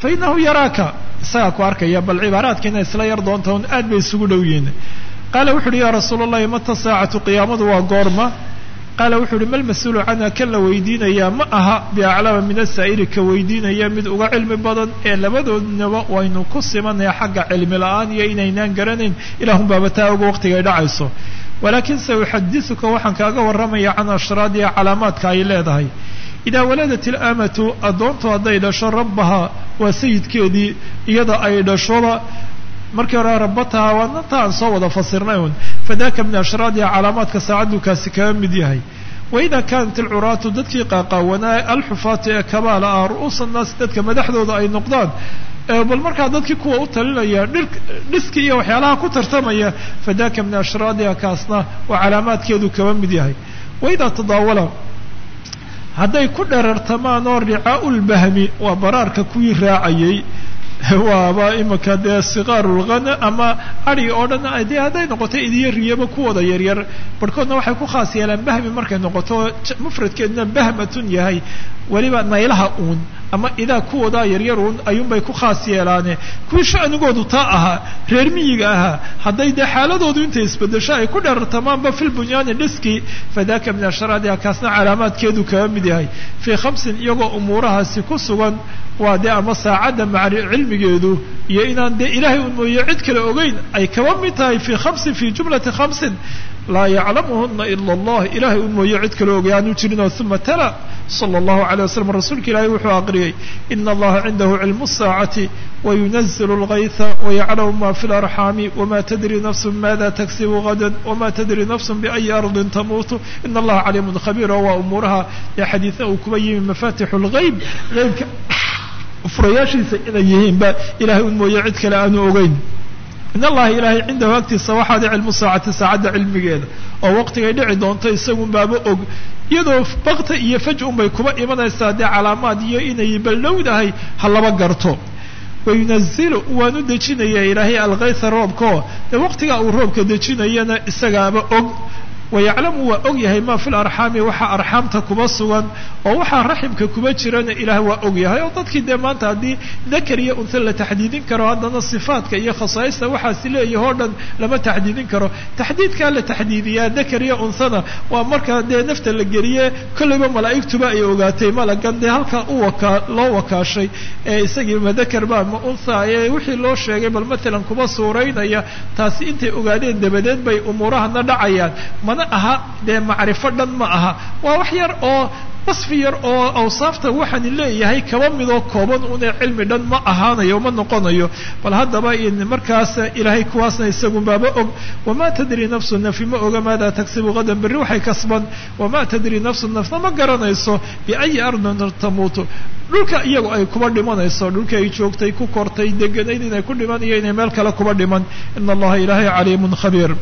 fa inahu yaraaka isagaa ku arkaya bal cibaaraadkiina isla yar doonta un aad bay isugu dhow yihiin qaala wuxu uhi ya rasuula allahi mata saacatu qiyaamadu waa goorma qaala wuxuu uhi mal mas'uulu canha kan la weydiinayaa ma aha biaclama min asaa'ili ka weydiinaya mid uga cilmi badan ee labadoodnaba waynu ku simanaya xagga cilmi la'aan iyo inaynaan garanayn ilaahun baabataa oga waqtigay dhacayso walaakin se uxadisuka waxaan kaaga warramaya can ashraadiha calaamaadka ay leedahay. Idaa waladat ilaamatu addoontu hadday dhasho rabbaha waa sayidkeedii iyada ay dhashoba markii hore waa nanta aan soo wada fasirnay un fadaka min ashraadiha calaamaadka saacaddu kaasi kaga mid yahay waida kanat alcuraatu dadkii qaaqaawanaa alxufaatu ee kabaala ah ru'uusa naas dadka madaxdooda ay noqdaan bal markaa dadkii kuwa u talinaya dhiski iyo waxyaalaha ku tartamaya fadaka min ashraadiha kaasna waa calaamaadkeedu kaba mid yahay. Waidaa tadaawala hadday ku dherartamaan oo ricaau lbahmi waa baraarka kuwii raacayay waaba imika dee siqaarulghana ama adi oo dhan dee hadday noqoto idiyo riyaba kuwooda yaryar barhkoodna waxay ku khaas yeelaan bahmi markay noqoto mufradkeedna bahmatun yahay. Weliba naylaha uun ama idaa kuwoodaa yaryar uun ayuunbay ku khaas yeelaane. Kuwii sha'nigoodu taa ahaa reer miyiga ahaa hadday dee xaaladoodu intay isbedesho ay ku dherartamaanba fil bunyaani dhiski fadaka min ashraadiha kaasna calaamaadkeedu kaga mid yahay. Fii khamsin iyagoo umuurahaasi ku sugan waa dee ama saacadda macri cilmigeedu iyo inaan dee ilaahay un mooye cid kale ogeyn ay kaba mid tahay fii khamsin fii jumlati khamsin laa yaclamuhuna ila allah. Ilahay un mooye cid kale ogay aanu jirinoo uma tala. Sala allahu alay wasalam rasuulka ilaahay wuxuu aqriyay ina allaha cindahu cilmu saacati wayunazilu lgayha wayaclamu ma fi larxaami wama tadri nafsu mada tagsibu gada wama tadri nafsu biayi ardin tamuutu. Ina allaha caliimun khabiir oo waa umuuraha ee xadiida uu kuba yimi mafatixu lgayb eybka furayaashiisa inay yihiinba ilahay un mooye cid kale aanu ogeyn in allaha ilaahay cindahu agtiisa waxaada cilmu saacati saacadda cilmigeeda. Oo waqtigay dhici doonto isagun baaba og. Iyadoo bakta iyo faj unbay kuba imanaysaa dee calaamaad iyo inay baldhowdahay ha laba garto. Wayunazilu waanu dejinaya ilaahay alkayha roobkao dee waqtigaa uu roobka dejinayana isagaaba og wayaclamu waa og yahay ma fi larxaami waxaa arxaamta kuba sugan oo waxaa raximka kuba jirana ilaah waa og yahay oo dadkii dee maanta haddii dakar iyo unta la taxdiidin karo haddana sifaadka iyo khasaaista waxaasi leeyahay oo dhan lama taxdiidin karo taxdiidkaa la taxdiidiyaa dakar iyo unsana waa marka dee nafta la geliye kollayba malaa'igtuba ay ogaatay malagan dee halkaa u wakaa loo wakaashay ee isagii ma dakar ba ma unsa ee wixii loo sheegay bal matalan kuba suuraynaya taasi intay ogaadeen dabadeed bay umuurahana dhacayaan mana aha dee macrifo dhan ma aha. Waa wax yar oo wasfi yar oo awsaafta waxaani leeyahay kaba midoo kooban une cilmi dhan ma ahaanayo ma noqonayo. Bal haddaba markaas ilaahay kuwaasna isagun baaba og. Wamaa tadri nafsu nafi ma oga maadaa tagsibu qadan berri waxay kasban. Wamaa tadri nafsu nafna ma garanayso biayi ardin tamuutu dhulka iyagu ay kuba dhimanayso dhulka ay joogtay ku kortay deganayd inay ku dhiman iyo inay meel kale kuba dhiman. Ina allaha ilaahay caliimun khabiir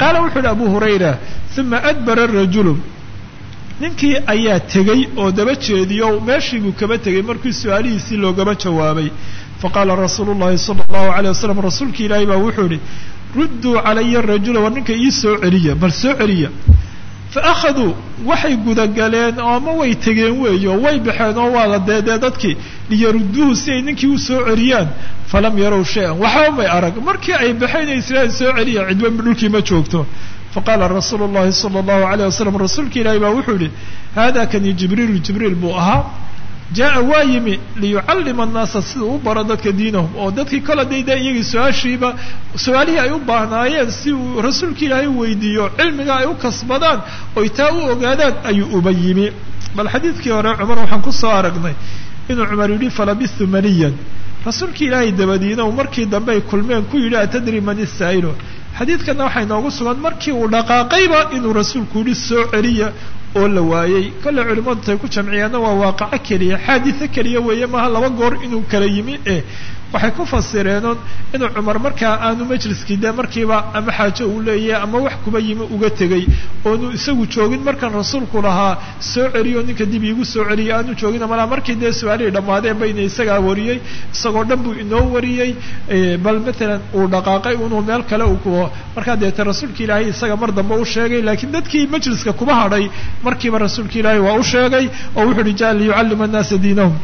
qaala wuxu uhi abu hurayra uma adbara rajulu ninkii ayaa tegey oo daba jeediyo meeshii buu kaba tegey markii su'aalihiisii loogaba jawaabay faqaala rasuulu llahi sala allahu alay wasalam rasuulka ilaahay baa wuxuu ihi rudduu calaya rajula war ninka ii soo celiya bal soo celiya fa akhaduu waxay gudagaleen oo ama way tegeen weeyo way baxeen oo waa la deedee dadkii liyarudduuhu si ay ninkii u soo celiyaan falam yarow shay-an waxba may arag markii ay baxeen ay israa'iil soo celiya cidba dhulkii ma joogto faqaala rasuulu llahi sala allahu alayh wasalam rasuulka ilaahi baa wuxuu yihi hada kani jibriilu jibriil buu ahaa jaa waa yimi liyucallima annaasa siduu u baro dadka diinahum oo dadkii kala dayda iyagii su'aashiiba su'aalihii ay u baahnaayeen si uu rasuulka ilaahay weydiiyo cilmiga ay u kasbadaan oy taa u ogaadaan ayuu uba yimi bal xadiidkii hore cumar waxaan ku soo aragnay inuu cumar yidhi falabistu maniyan. Rasuulka ilaahay dabadiina uu markii dambe ay kulmeen ku yidhi atadri man isaa'ilu xadiidkana waxaa inoogu sugan markii uu dhaqaaqayba inuu rasuulku yidhi soo celiya oo la waayey. Kolley culimmadu tay ku jamciyaanna waa waaqaco keliya xaaditho keliya weeye maaha laba goor inuu kala yimi eh waxay ku fasireenon inuu cumar markaa aanu majliskii dee markiiba ama xaajo uu leeyahay ama wax kuba yimi uga tegey oonu isagu joogin markan rasuulku lahaa soo celiyo ninka dib iigu soo celiya aanu joogin malaa markii dee su'aalihii dhammaadeen bayna isagaa wariyey isagoo dhan buu inoo wariyey bal matalan uu dhaqaaqay inuu meel kale uu kuho. Markaa deete rasuulka ilaahay isaga mar dambe u sheegay laakiin dadkii majliska kuba hadhay markiiba rasuulka ilaahay waa u sheegay oo wuxu uhi ja liyucallima annaasa diinahum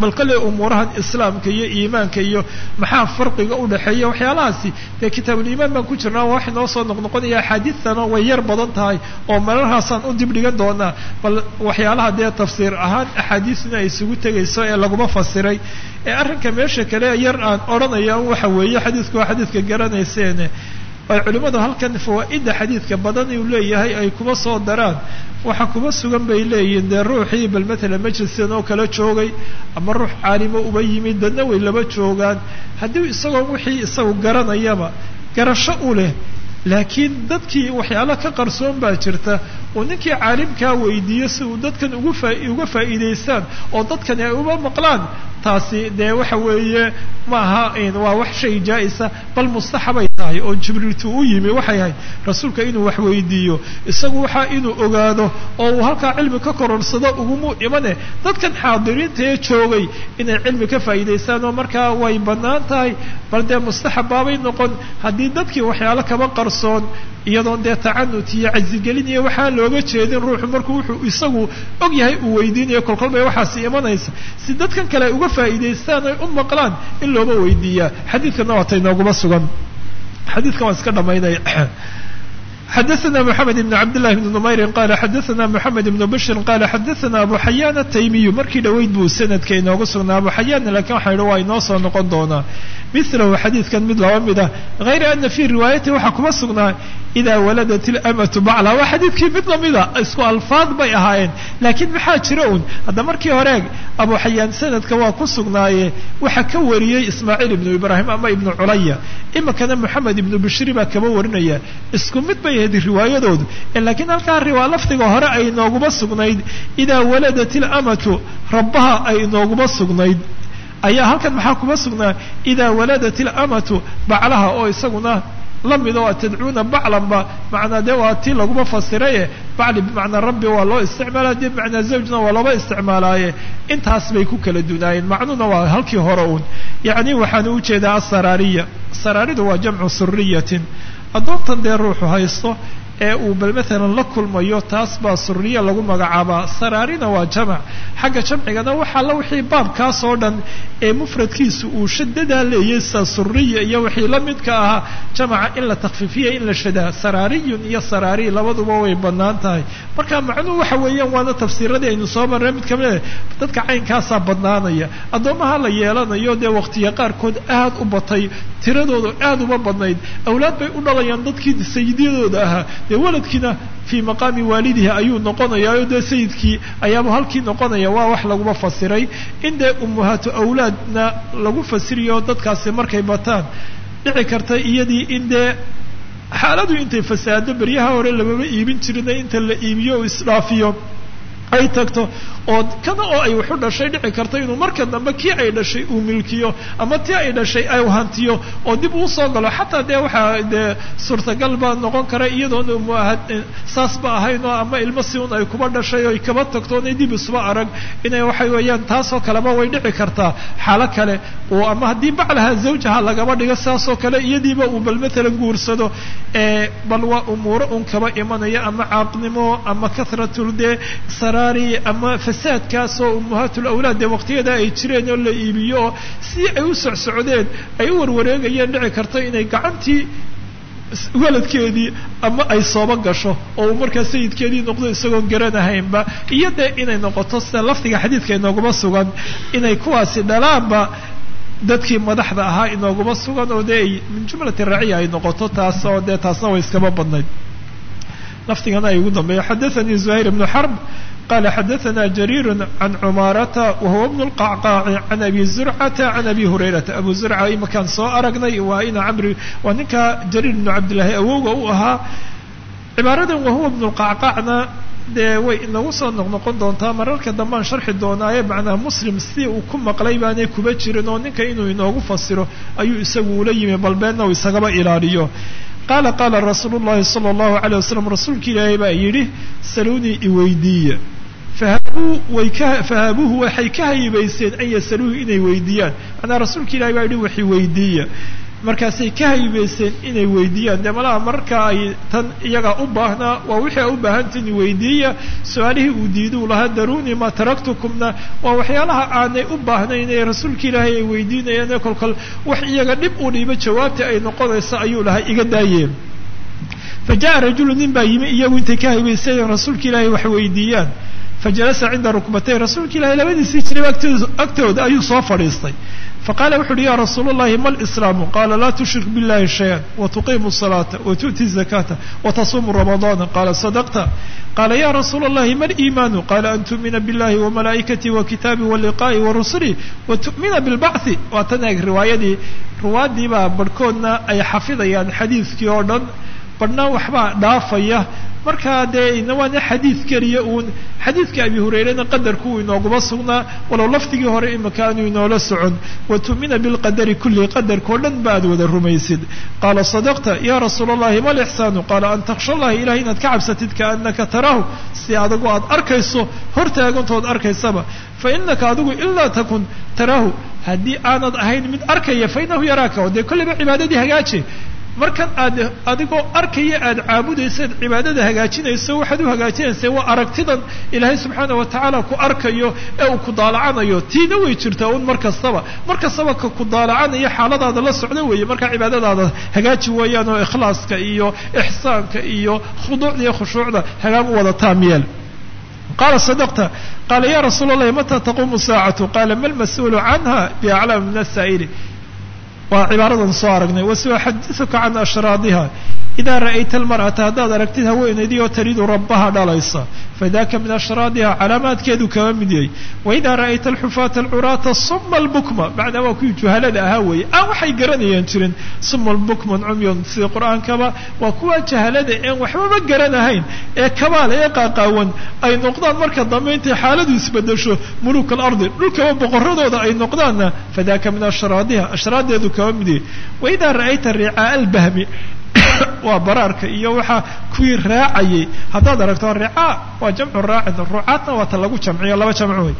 bal kale umuurahan islaamka iyo iimaanka iyo maxaa farqiga udhexeeya waxyaalahaasi? Dee kitaabuliimaan baan ku jirnaa wax inoo soo noqnoqonaya axaadiidtana way yar badan tahay oo meelhaasaan u dib dhigan doonaa. Bal waxyaalaha dee tafsiir ahaan axaadiisna ay isugu tegayso ee laguma fasiray. Ee arrinka meesha kale yar aan odhanaya waxa weeye xadiidku waa xadiidka garanayseene ay culimmadu halkan fawaa'ida xadiidka badan uu leeyahay ay kuma soo daraan. Waxa kuma sugan bay leeyihiin dee ruuxii bal matalan majliskan oo kala joogay ama ruux caalimo uba yimid dadna way laba joogaan. Haddii isagoo wixii isagu garanayaba garasho u leh laakiin dadkii waxyaalo ka qarsoon baa jirta oo ninkii caalimkaa weydiiyo si uu dadkan uga faa'iidaystaan oo dadkani ay uba maqlaan taasi dee waxa weeye ma aha waa wax shay jaa-isa bal mustaxabay tahay oo jibriiltu u yimi waxay ahayd rasuulka inuu wax weydiiyo isagu waxaa inuu ogaado oo uu halkaa cilmi ka kororsado ugumu imane dadkan xaadiriinta joogay inay cilmi ka faa'iidaystaan oo markaa way bannaan tahay bal dee mustaxab baabay noqon haddii dadkii waxyaalo kaba qarsoon iyadoon dee tacanut iyo cazigelin iyo waxaa looga jeedin ruuxu markuu wuxuu isagu og yahay uu weydiinayo kolkol bay waxaasi imanaysa. Si dadkan kale uga faa'iidaystaan ay u maqlaan in looba weydiiyaa xadiidkana waatay nooguma sugan xadiidkan waan iska dhamaynaya xadaثna mحamed بn cabd لlahi بn نmayri qala xadaثna mحamed بn bshir qala xadaثna abu xayaan الtaymiyu markii dhaweyd buu sanadka inooga sugnaa abu xayaan lakin waxa yihi waa inoo soo noqon doonaa milahu xadiidkan mid laba mid ah غayra ana fi riwaayati waxaa kuma sugnaa ida waladat اlamatu bacla waa xadiidkii mid lamida isku alfaad bay ahaayeen laakiin maxaa jira un hadda markii hore abu xayaan sanadka waa ku sugnaaye waxa ka wariyey ismaaciil ibnu ibraahim ama ibnu culaya imikana moxamed ibnu bishri baa kaba warinaya isku mid bay ahayd riwaayadoodu laakiin halkaa riwaa lafdiga hore ay inooguma sugnayd idaa waladat ilamatu rabbaha ay inooguma sugnayd ayaa halkan maxaa kuma sugnaa? Idaa waladat ilamatu baclaha oo isaguna la mid oo tadcuuna baclanba macnaa dee waa tii laguma fasiraye. Bacli bimacnaa rabbi waa loo isticmaala dee bimacnaa zawjna waa looba isticmaalaaye. Intaas bay ku kala dunaayeen. Macnuhuna waa halkii hore uun. Yacni waxaan u asaraariya. Saraaridu waa jamcu suriyatin addoontan dee ruuxu haysto ee uu bal maalan la kulmayo taas baa suriya lagu magacaabaa. Saraarina waa jamac. Xagga jamcigana waxaa la wixii baabkaas oo dhan ee mufradkiisu uu shadadaa leeyay sa suriya iyo wixii la midka ahaa jamaca in la takfiifiya in la shadaa. Saraariyun iyo saraari labaduba way bannaan tahay. Marka macnuhu waxa weeyaan waana tafsiiradii aynu soo marnay mid ka mid a dadka caynkaasaa badnaanaya. Addoommaha la yeelanayo dee waqtiya qaarkood aad u batay tiradoodu aad uma badnayd. Awlaad bay u dhalayaan dadkii sayidyadooda ahaa dee waladkiina fii maqaami waalidihi ayuu noqonayaa oo dee sayidkii ayaaba halkii noqonaya waa wax laguma fasiray. In dee ummahaatu awlaadna lagu fasiriyo dadkaasi markay bataan dhici karta iyadii in dee xaaladu intay fasaado beryaha hore lamama iibin jirina inta la iibiyo o isdhaafiyo ay tagto oo kana oo ay waxu dhashay dhici karta inuu marka dambe kii ay dhashay uu milkiyo ama tii ay dhashay ay hantiyo oo dib uu soo galo. Xataa dee waxaa dee suurtagal baa noqon kara iyadoona muahad saas ba ahaynoo ama ilmo si un ay kuba dhashay oy kaba tagto onay dib isuba arag inay waxay weeyaan taasoo kaleba way dhici kartaa xaalo kale oo ama haddii baclaha zawjaha lagaba dhigo saasoo kale iyadiiba uu bal matalan guursado bal waa umuuro un kaba imanaya ama caaqnimo ama kahratul dee daraari ama fasaadkaasoo ummahatul awlaad dee waqtiyada ay jireen oo la iibiyo si ay u socsocdeen ay u warwareegayeen dhici karto inay gacantii waladkeedii ama ay sooba gasho oo uu markaa sayidkeedii noqdo isagoon garanahaynba iyo dee inay noqoto sida lafdiga xadiidka inooguma sugan inay kuwaasi dhalaanba dadkii madaxda ahaa inooguma sugan oo dee ay min jumlati raciya ay noqoto taas oo dee taasna way iskama badnayd. Lafdigana ay ugu dambeeya. Xadathanii zuhayr ibnu xarb xrb qala xadaثna jariir can cumaarata wahuwa bn الqacqaaci can abi zurcata can abi hurayrata abu zurca imakaan soo aragnay waa ina camri waa ninka jariir bnu cabdillaahi awowga u ahaa cibaaradan wahuwa bn الqacqaacna dee way inagu soo noqnoqon doontaa mararka dambean sharxi doonaaye macnaha muslim si uu ku maqlay baanay kuba jirin oo ninka inuu inoogu fasiro ayuu isagu ula yimi balbeenna uu isagaba ilaaliyo qaala qaala rasuulu llahi sala allahu alayh wasalam rasuulka ilaahay baa yidhi saluunii iweydiiya fahabuu way ka fahabuuhu waxay ka haybaysteen an yasaluuhu inay weydiiyaan macnaa rasuulka ilahay baa yidhi wax iweydiiya markaasay ka haybeyseen inay weydiiyaan dee malaha marka ay tan iyagaa u baahnaa waa wixii a u baahantiin weydiiya su'aalihii uu diiduu lahaa daruunii maa taraktukumna waa waxyaalaha aanay u baahnayn ee rasuulka ilaahay ay weydiinayaan ee kolkol wax iyaga dhib u dhiibo jawaabta ay noqonayso ayuu lahaa iga daayeen fa ja'a rajulu nin baa yimi iyagu intay ka haybeysayeen rasuulka ilaahay wax weydiiyaan fajalasa cinda rukbatay rasuulka ilahay labadiisii jirayba agtooda ayuu soo fadhiistay faqala wuxu uhi ya rasuul اllahi ma lislaamu qala laa tushrik biاllahi shaya watuqimu الصalaata watu'ti الzakata watasuumu ramadana qala sadaqta qala ya rasuul اllahi ma liimaanu qala an tu'mina biاllahi wamalaa'ikatihi wakitaabi waliqa'i warusuli watu'mina bilbachi waa tan eeg riwaayadii ruwaadii baa barhkoodna ay xafidayaan xadiidkii oo dhan badhna waxbaa dhaafaya. Markaa dee ina waana xadiid keliya uun xadiidka abi hurayrena qadarku uu inooguma sugnaa walow lafdigii hore imika aanu inoola socon wa tu'mina bilqadari kulli qadarkao dhan ba aad wada rumaysid. Qaala sadaqta ya rasuula allahi ma lixsaanu qaala an taksha allahi ilahay inaad ka cabsatid kaanaka taraahu. Si adigu aad arkayso hortaagantood arkaysaba. Fa inaka adigu ilaa takun taraahu. Haddii aanad ahayn mid arkaya fa inahu yaraaka. O dee kolleyba cibaadadii hagaaje markan aad adigoo arkaya aad caabudaysaad cibaadada hagaajinayso waxaad u hagaajinaysa waa aragtidan ilaahay subxaana wa tacaala ku arkayo ee uu ku daalacanayo. Tiina way jirtaa un mar kastaba. Ka ku daalacanayo xaaladaada la socda weeye. Markaa cibaadadaada hagaaji weeyaan oo ikhlaaska iyo ixsaanka iyo khuduucda iyo khushuucda hagaag u wada taamyeel qala sadaqta qala ya rasuula allahi mata taquumu saacatu? Qala ma lmas-uulu canha biaclama min asaa'ili waa cibaaradan soo aragnay. Wasuaxadiثuka can ashraadiha ida ra'ayta almar'ata haddaad aragtid haweenaydii oo taridu rabbaha dhalaysa fadaka min ashraadiha calaamaadkeedu kama mid yahay waida ra'ayta alxufaata alcuraata suma albukma macnaa waa kuwii juhalada ahaa weeye aan waxay garanayaan jirin suma albukman cumyon sida qur'aankaba waa kuwa jahalada een waxbaba garanahayn ee kabaal ee qaaqaawan ay noqdaan marka dambe intay xaaladu isbedesho muluuk alardi dhulkaba boqoradooda ay noqdaanna fadaka min ashraadiha ashraadeedu kama mid yahay waida ra'ayta ricaa albahmi waa baraarka iyo waxaa kuwii raacayay haddaad aragto ricaa waa jamcu raacin rucaadna waa ta lagu jamciyo laba jamc wey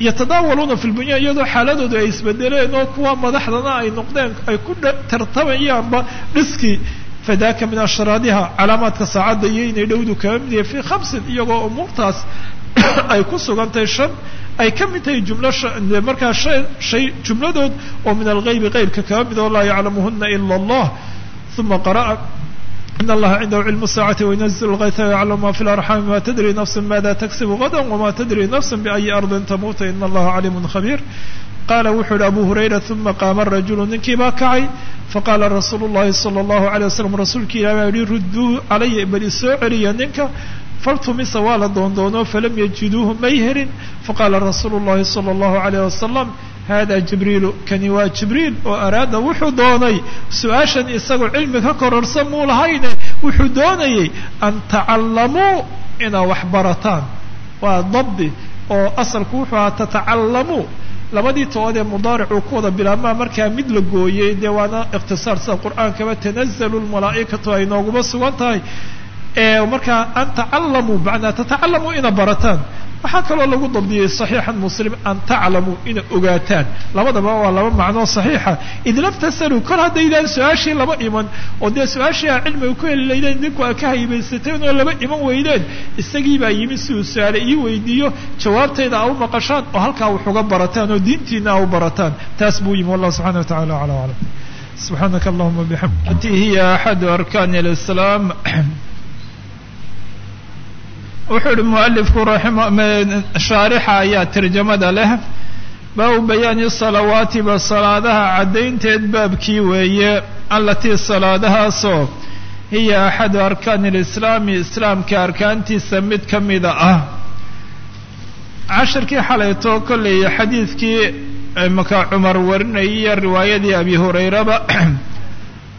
yatadaawaluuna fi lbunya iyadoo xaaladoodu ay isbedeleen oo kuwa madaxdana ay noqdeen ay ku tartamayaanba dhiskii fadaka min ashraadiha calaamaadka saacadda iyo inay dhowdu kama mid yahay fii khamsin iyagoo umuurtaas ay ku sugantahay shan ay ka mid tahay jumlo markaa shay jumladood oo min algaybi qeybka kama mid oo laa yaclamuhuna ila allah uma qara'a in allaha cindahu cilmu saacati waynazil lgayta yaclam ma fi larxaami ma tadri nafsu mada taksibu gada wama tadri nafsu biayi ardin tamuuta in allaha caliimun khabiir qaala wuxuu yihi abu hurayra uma qaama rajulu ninkii baa kacay faqaala rasuulu llahi sala allahu alay wasalam rasuulki ilah baa yihi rudduu calaya bal isoo celiya ninka faltumisa waa la doondoono falam yajiduuhu may helin faqaala rasuulu llahi sala allahu alayh wasalam hada jibriilu kani waa jibriil oo araada wuxuu doonay su'aashan isagoo cilmi ka kororsan muu lahayne wuxuu doonayay an tacallamuu inaad wax barataan waa dabdi oo asalku wuxuu ahaa tatacallamuu labadii tood ee mudaaricuu ku wada bilaabmaa markaa mid la gooyey dee waana ikhtisaar sida qur'aankaba tanazalu lmalaa'ikatu ay nooguma sugan tahay markaa an tacallamuu bacnaa tatacallamuu ina barataan. Waxaa kaloo lagu dabdiyey saxiixan muslim an taclamuu ina ogaataan. Labadaba waa laba macnoo saxiixa. Id lam kor haddaydaan su'aashii laba iman oo dee su'aashii ah aa cilmiga ku heli ninku aa ka haybaysateen oo laba iman weydeen isagiibaa yimi si uu su'aale ii weydiiyo jawaabtayda aa u maqashaan oo halkaa wax uga barataan oo diintiina aa u barataan. Taas buu yimi wallahu subxana wa tacala acla aclam. Subxaanaka allahuma bixamd hati hiya axadu arkaani alislaam wuxuu ihi mualifku shaarixa ayaa tarjamada leh baabu bayaani salawaatiba salaadaha caddaynteed baabkii weeye alatii salaadahaasoo hiya axadu arkaani lislaami islaamka arkaantiisa mid ka mida ah cashirkii xalayto kollay xadiidkii maka cumar warinayay iyo riwaayadii abi hurayraba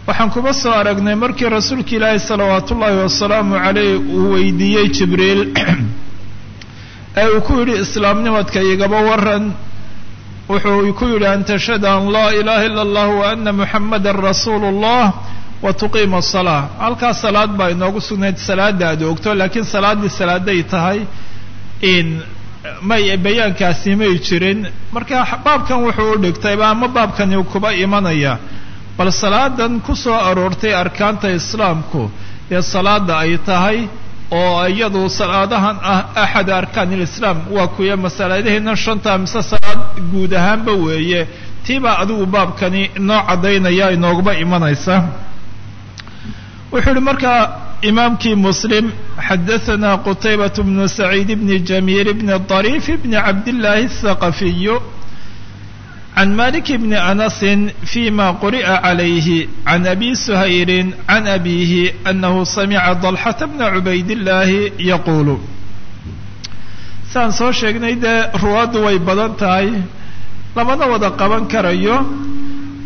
waxaan kuba soo aragnay markii rasuulka ilaahi salawaatu ullaahi wasalaamu caleyh uu weydiiyey jibriil ee uu ku yidhi islaamnimadka igaba waran wuxuu ku yidhi an tashhada an laa ilaha ila allah wa ana muxamadan rasuulu اllah wa tuqiima asalaa halkaas salaad baa inoogu sugnayd salaada aad ogto laakiin salaaddii salaaday tahay in may bayaankaasi may jirin. Marka baabkan wuxuu u dhigtayba ama baabkani kuba imanaya bal salaadan ku soo aroortay arkaanta islaamku ee salaada ay tahay oo iyadu salaadahan ah axad arkaan ilislaam waa kuya masaladaheenna shanta mise salaad guud ahaanba weeye. Tiibaa adigu baabkani noo caddaynaya inoogaba imanaysa. Wuxuu ihi markaa imaamkii muslim xadaanaa qutaybat bnu saciid bni jamiil bni dariif bni cabdillaahi athaqafiyu الthaqafiyu can malik bni anasi fima quri'a calayhi can abi suhayrin can abihi anahu samica dalxata bna cubaydillaahi yaquulu saan soo sheegnay dee ruwaaddu way badan tahay lamana wada qaban karayo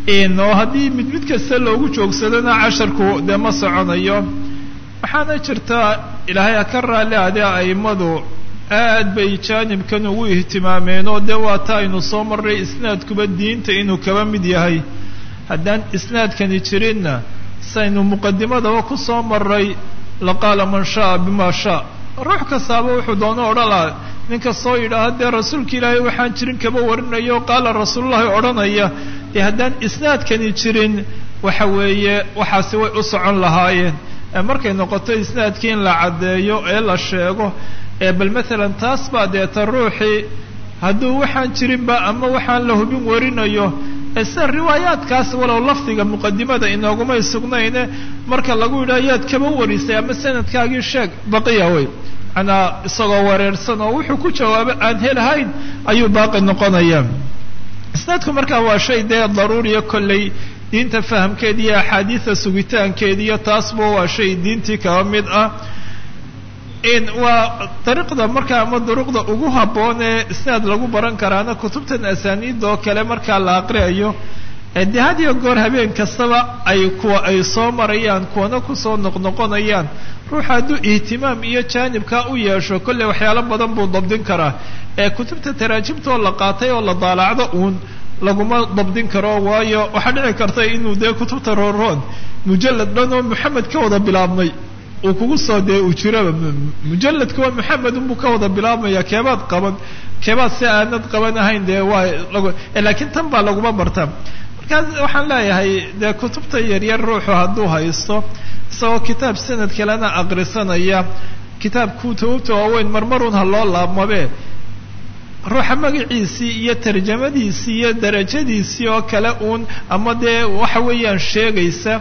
oo haddii mid mid kasta loogu joogsadona casharku dee ma soconayo waxaana jirtaa ilaahay ha ka raalli adee a'immadu aad bay jaanibkan ugu ihtimaameen oo dee waa ta aynu soo marray isnaadkuba diinta inuu kaba mid yahay. Haddaan isnaadkani jirinna saynu muqadimadaba ku soo marray laqaala man sha'a bima shaa. Ruux kastaaba wuxuu doono odhan laha ninka soo yidhaaha dee rasuulka ilaahay waxaan jirin kaba warinayo qaala rasuulullahi odhanaya. Dee haddaan isnaadkani jirin waxa weeye waxaasi way u socon lahaayeen. Markay noqoto isnaadkii in la caddeeyo ee la sheego ee bal maalan taas baa deeta ruuxii hadduu waxaan jirinba ama waxaan la hubin warinayo sida riwaayaadkaas walow lafdiga muqadimada inoogumay sugnayne marka lagu yidhaha yaad kaba warisay ama sanadkaagii sheeg baqiya wey. Manaa isagoo wareersan oo wuxuu ku jawaabo aan helahayn ayuu baaqi noqonaya isnaadku markaa waa shay dee daruuriya kolley diinta fahamkeeda iyo axaadiida sugitaankeeda iyo taasba waa shay diintii kaba mid ah waa dariiqda markaa ama duruqda ugu habboon ee isnaad lagu baran karaana kutubtan asaaniidda oo kale markaa la aqriayo dee had iyo goor habeen kastaba ay kuwa ay soo marayaan kuwana ku soo noqnoqonayaan ruuxa hadduu ihtimaam iyo jaanibkaa u yeesho kolley waxyaalo badan buu dabdin karaa. Ee kutubta taraajimta oo la qaatay oo la daalacdo uun laguma dabdin karo waayo waxaa dhici karta inuu dee kutubta rooroon mujalad dhan oo moxamed ka wada bilaabmay uu kugu soo dee uu jiraba mujaladka waa moxamed unbuu ka wada bilaabmaya keebaad qaban keebaad si aanad qaban ahayn dee waa laakiin tan baa laguma barta markaas waxaan leeyahay dee kutubta yaryar ruuxu hadduu haysto isagoo kitaab sanad kalena aqrisanaya kitaab kutubta waaweyn marmarun ha loo laabmabe ruuxa magaciisii iyo tarjamadiisii iyo darajadiisii oo kale uun ama dee waxa weeyaan sheegaysa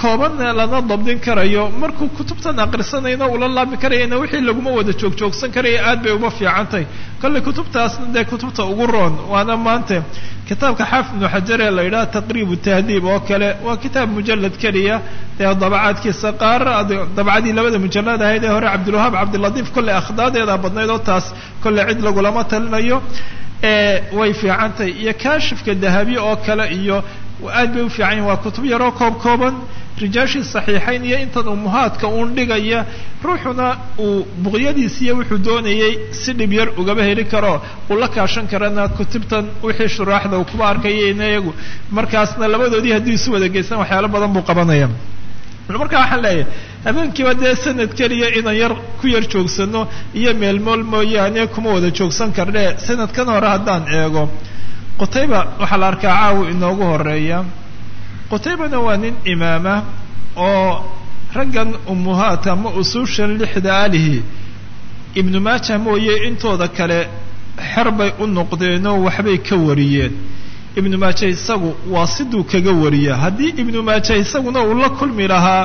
koobanna lana dabdin karayo markuu kutubtan aqrisanayna ula laabi karayana wixii laguma wada joogjoogsan karaya aad bay uma fiican tahay kolley kutubtaasna dee kutubta ugu roon waana maanta kitaabka xaafid ibnu xajar ee la yidhaha taqriibu tahdiib oo kale waa kitaab mujalad keliya. Dee dabacaadkiisa qaar dabacadii labada mujalad ahayd ee hore cabdilwahaab cabdilatiif kolley akhdaadeeda badnayd oo taas kolley cid lagulama talinayo way fiican tahay iyo kaashifka dahabi oo kale iyo aad bay u fiican yihiin waa kutub yaroo koob kooban rijaashii saxiixayn iyo intan umuhaadka uun dhigaya ruuxuna uu buqyadiisi iyo wuxuu doonayay si dhib yar ugaba heli karo. Uu la kaashan karana kutubtan wixii shuraaxda uu kuba arkaya in iyagu. Markaasna labadoodii haddii isu wada geysan waxyaalo badan buu qabanaya. Markaa waxaan leeyahay habeenkiiba dee sanad keliya inaan yar ku yar joogsano iyo meelmool mooyaane kuma wada joogsan karne sanadkan hore haddaan eego qutayba waxaa la arkaa caawi inoogu horreeya qutaybana waa nin imaama oo raggan umuhaat ama usuushan lixda alihi ibnu maaja mooye intooda kale xer bay u noqdeenoo waxbay ka wariyeen. Ibnu maaja isagu waa siduu kaga wariya haddii ibnu maaja isaguna uu la kulmi lahaa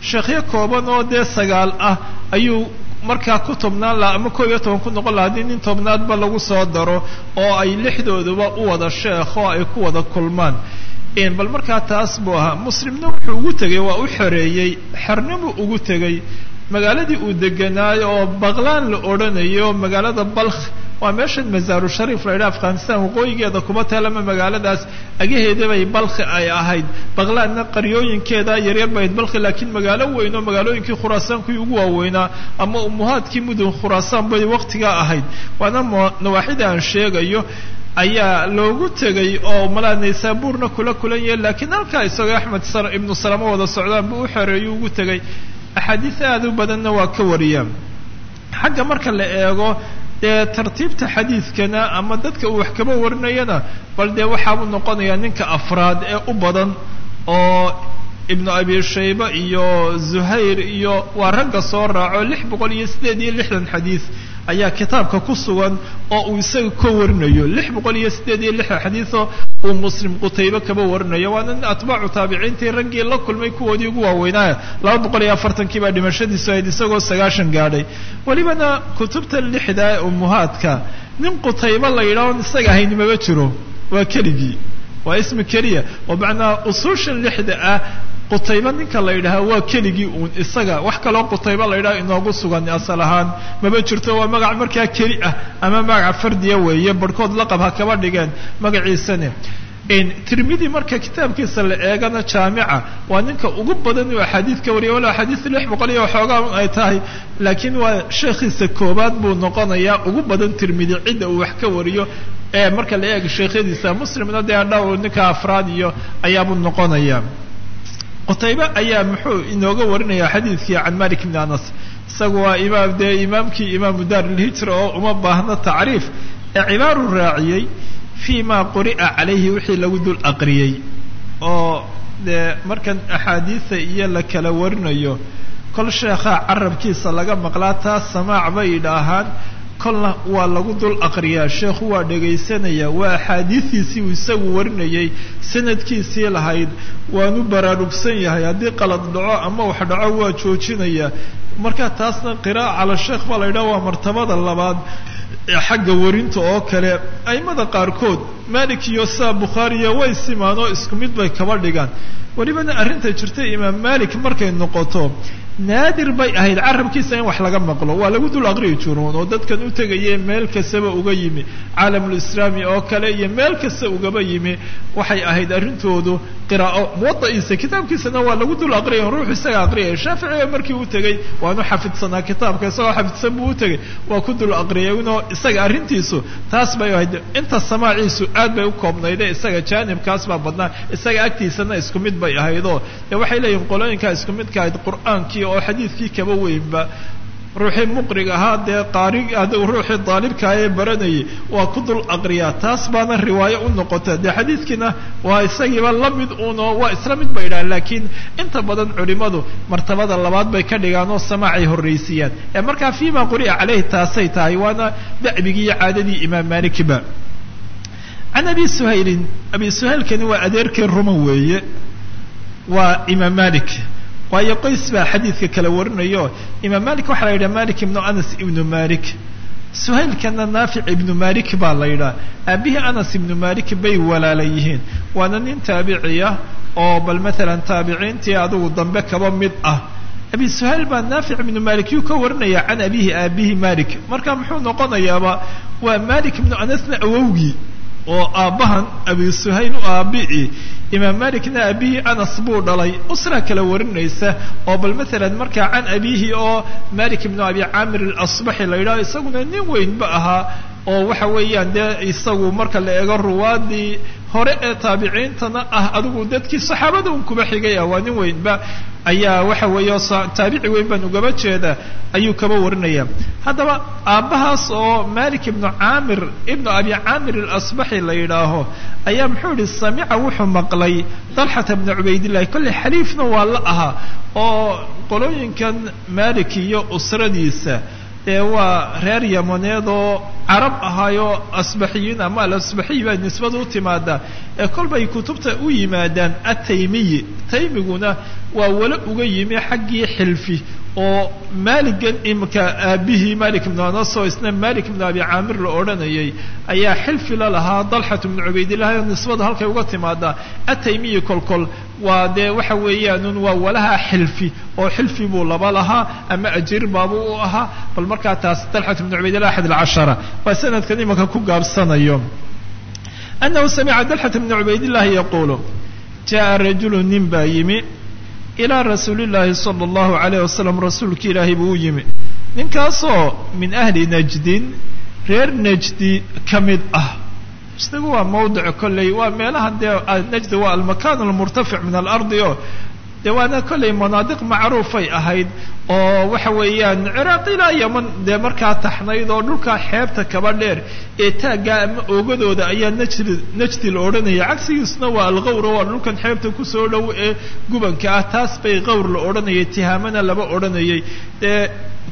sheekhyo kooban oo dee sagaal ah ayuu markaa ku tobnaan laha ama koob iyo toban ku noqon laha haddii nin tobnaadba lagu soo daro oo ay lixdooduba u wada sheekh oo ay ku wada kulmaan. Bal markaa taas buu ahaa. Muslimna wuxuu ugu tegay waa u xoreeyey. Xernimuu ugu tegay magaaladii uu deganaayo oo baqlaan la odhanayo magaalada balkh waa meeshan masaaru shariif la yidhaha afghanistan waqooyigeeda kuma taalama magaaladaas. Agaheedabay balkhi ay ahayd. Baqlaanna qaryooyinkeeda yaryar bay ahayd balkhi laakiin magaalo weyn oo magaalooyinkii khuraasaan kuwii ugu waaweynaa ama umuhaadkii mudun khuraasaan bay waqtigaa ahayd. Waana nawaaxida aan sheegayo ayaa loogu tegay oo malaa naysaabuurna kula kulan yahe laakiin halkaa isagoo axmed ibnu salamo wada socdaan buu u xoreeyo ugu tegay axaadiis aad u badanna waa ka wariyaa xagga marka la eego dee tartiibta xadiidkana ama dadka uu wax kaba warinayana bal dee waxaabuu noqonayaa ninka afraad ee u badan oo ibnu abi shayba iyo zuhayr iyo waa ragga soo raaco lix boqol iyo siddeed iyo lixdan xadiis ayaa kitaabka ku sugan oo uu isaga ka warinayo. Lix boqol iyo siddeed iyo lixdan xadiisoo uu muslim qutaybe kaba warinayo. Waana nin atbaacu taabiciintii raggii la kulmay kuwoodii ugu waaweynaa laba boqol iyo afartankii baa dhimashadiisu ahayd isagoo sagaashan gaadhay. Welibana kutubta lixda ee umuhaadka nin qutaybe la yidhaahon isaga ahayn maba jiro. Waa keligii. Waa ismi keliya. Oo macnaa usuushan lixda ah qutayba ninka la yidhahaa waa keligii uun. Isaga wax kaloo qutayba la yidhaha inoogu sugan asal ahaan. Maba jirto waa magac markaa keli ah ama magaca fardiya weeye. Barhkood laqab ha kaba dhigeen magaciisane. Tirmidi marka kitaabkiisa la eegana jaamica waa ninka ugu badan uu axaadiid ka wariya walo axaadiis lix boqol iyo waxoogaa ay tahay laakiin waa sheekhiisa koobaad buu noqonayaa ugu badan tirmidi cidda uu wax ka wariyo ee marka la eega sheekhyadiisa muslimna dee adhaw ninka afraad iyo ayaabuu noqonaya qutaybe ayaa muxuu inooga warinaya xadiidkii can malik bni anas. Isagu waa imaam dee imaamkii imaamu daar ilhijra oo uma baahno tacriif. Ee cibaaru raaciyey fi ma quri'a calayhi wixii lagu dul aqriyey. Oo dee markan axaadiisa iyo la kala warinayo kol sheekhaa carabkiisa laga maqlaa taas samaac bay idhaahaan kolna waa lagu dul aqriyaa. Sheekhu waa dhegaysanaya waa axaadiistiisii uu isagu warinayay sanadkiisii lahayd. Waanu baraarugsan yahay. Haddii qalad dhaco ama wax dhaco waa joojinaya marka taasna qiraa'a cala sheekh baa la yidhaha waa martabada labaad xagga warinta oo kale. Aimada qaarkood malik iyo saa bukhaariya way simaan oo isku mid bay kaba dhigaan. Welibana arrinta jirta imaam malik markay noqoto naadir bay ahayd. Carabkiisa in wax laga maqlo waa lagu dul aqriyi jiruun oo dadkan u tegayee meel kastaba uga yimi. Caalamulislaami oo kale iyo meel kasta ugaba yimi. Waxay ahayd arrintoodu qiraa'o muwada'iisa kitaabkiisana waa lagu dul aqriyay ruuxu isaga aqriyay. Shaaficiga markii u tegey waanu xafidsanaa kitaabka isagoo xafidsan buu u tegey waa ku dul aqriyay isaga arrintiisu taas bay ahayd. Inta samaaciisu aad bay u koobnayde isaga jaanibkaas baa badnaa. Isaga agtiisana isku mid bay ahaydoo. Waxay leeyihiin qolooyinkaa isku midka ahayd qur'aankii oo xadiidkii kaba weynba. Ruuxii muqrig ahaa dee qaari adigu ruuxii daalibkaa ee baranayay waa ku dul aqriyaa. Taas baana riwaayo u noqota dee xadiidkiina waa isagiiba la mid uno waa isla mid bay idhahaan laakiin inta badan culimadu martabada labaad bay ka dhigaan oo samaacay horraysiiyaan ee markaa fiima quri'a caleyhi taasay tahay waana da'bigii iyo caadadii imaam maalikiba can abi suhaylin abi suhaylkani waa adeerkii ruma weeye. Waa imaam malik waayo qoys baa xadiidka kala warinayo. Imaam malik waxaa la yidhaha malik ibnu anas ibnu malik suhaylkana naafic ibnu malik baa la yidhaha. Aabihii anas ibnu malik bay walaala yihiin. Waana nin taabiciya oo bal maalan taabiciintii adigu dambe kaba mid ah. Abi suhayl baa naafic ibnu malik yuu ka warinaya can abihi aabihi malik marka muxuu noqonayaaba waa malik ibnu anasna awowgii oo aabbahan abi suhayl u aabi'i imaam malikna aabihii anas buu dhalay usra kala warinaysa oo bal maalan markaa can abihi oo malik ibnu abi caamir alasbaxi la yidhaho isaguna nin weynba ahaa oo waxa weeyaan dee isagu marka la eego ruwaadii hore ee taabiciintana ah adigu dadkii saxaabada un kuba xigay ah waa nin weynba ayaa waxa weeye taabici weyn baan ugaba jeeda ayuu kaba warinaya. Haddaba aabbahaas oo malik ibnu caamir ibnu abi caamir alasbaxi la yidhaaho ayaa muxuu yihi samica wuxuu maqlay dalxata bna cubaydillahi kolley xaliifna waa la ahaa oo qolooyinkan malik iyo usradiisa dee waa reer yamaneed oo carab ahaayoo asbaxiyiin ama alasbaxiyi baa nisbada u timaadaa ee kolbay kutubta u yimaadaan ataymiyi. Taymiguna waa wala uga yimi xaggii xilfi oo maaligan imika aabihii malik ibnu anas oo isna malik ibnu abi caamir la odhanayay ayaa xilfi la lahaa dalxat ibnu cubaydillahi oo nisbada halkay uga timaadaa ataymiyi kolkol. Waa dee waxa weeyaanun waa walaha xilfi oo xilfi buu laba lahaa ama ajiir baabuu u ahaa. Bal markaa taas dalxat ibnu cubaydillah axad alcashara waa sanadkan imika ku gaabsanayo. Anahu samica dalxat ibnu cubaydillahi yaquulu jaءa rajulu nin baa yimi ilaa rasuuli llaahi sala allahu alayh wasalam rasuulki ilaahay buu u yimi. Ninkaasoo min ahli najdin reer najdi ka mid ah. Najdigu waa mawdic kolley waa meelahan dee najdi waa almakan almurtafic min alardi oo dee waana kollay manaadiq macruufay ahayd oo waxa weeyaan ciraaq ilaa yaman dee markaa taxnayd oo dhulkaa xeebta kaba dheer ee taaggaa ama oogadooda ayaa najdi najdi la odhanaya. Cagsigiisuna waa alqawra waa dhulkan xeebta ku soo dhow ee gubanka ah taas bay qawr la odhanayay tihaamana laba odhanayay. Dee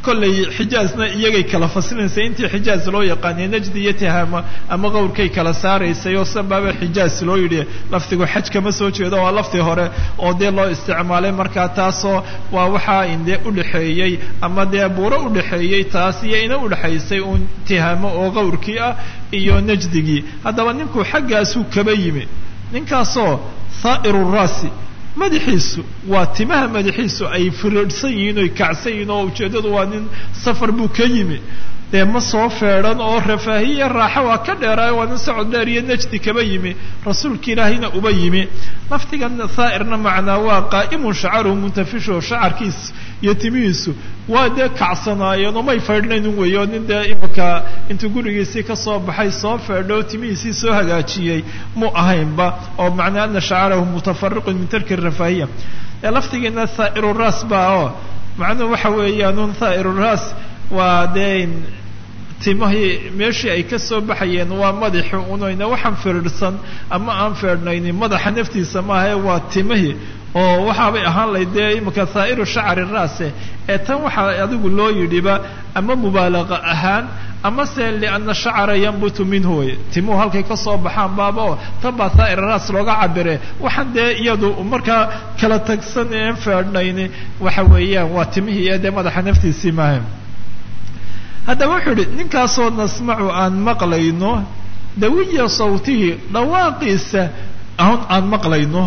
kollay xijaazna iyagay kala faslinaysa intii xijaaz loo yaqaanay najdi iyo tihaama ama qawrkay kala saaraysay oo sanbaaba xijaaz loo yidhi lafdigu xaj kama soo jeedo waa lafdi hore oo dee loo isticmaalay markaa taasoo waa waxaa indee udhexeeyey ama dee buuro udhexeeyey taas iyo ina udhexaysay uun tihaamo oo qawrkii ah iyo najdigii. Haddaba ninkuu xaggaasuu kaba yimi. Ninkaasoo thaa'iru raasi madaxiisu waa timaha madaxiisu ay firidhsan yihiin oy kacsan yihiin oo ujeeddadu waa nin safar buu ka yimi dee ma soo feedhan oo rafaahiya raaxa waa ka dheeraayo nin socod dheer iyo najdi kaba yimi rasuulka ilaahayna uba yimi. Lafdigan thaa'irna macnaa waa qaa'imun shacaruhu muntafisho shacarkiis iyo timihiisu. Waa dee kacsanaayeen oo may feedhnayn weeyo nin dee imika intuu gurigiisii ka soo baxay soo feedho timihiisii soo hagaajiyey mu ahaynba oo macnaa ana shacarahu mutafariqun min tarki rafaahiya. Ee lafdigiina thaa'iru ras ba oo macnuhu waxa weeyaan un thaa'iru ras waa dee timahii meeshii ay ka soo baxayeen waa madaxi unayna waxaan firidhsan ama aan feedhnayni madaxa naftiisa maahae waa timihii oo waxaabay ahaan dee imika thaa'iru shacari raase. Ee tan waxaa adigu loo yidhiba ama mubaalaqa ahaan ama se liana shacara yanbutu minhu wey timuhu halkay ka soo baxaan baaba oo tan baa thaa'ir raas looga cabire waxaan dee iyadu markaa kala tagsan een feedhnayni waxa weeyaan waa timihii ee dee madaxa naftiisii maaha haddaba wuxuu idhi ninkaasoo nasmacu aan maqlayno dawiya sawtihi dhawaaqiisa aan maqlayno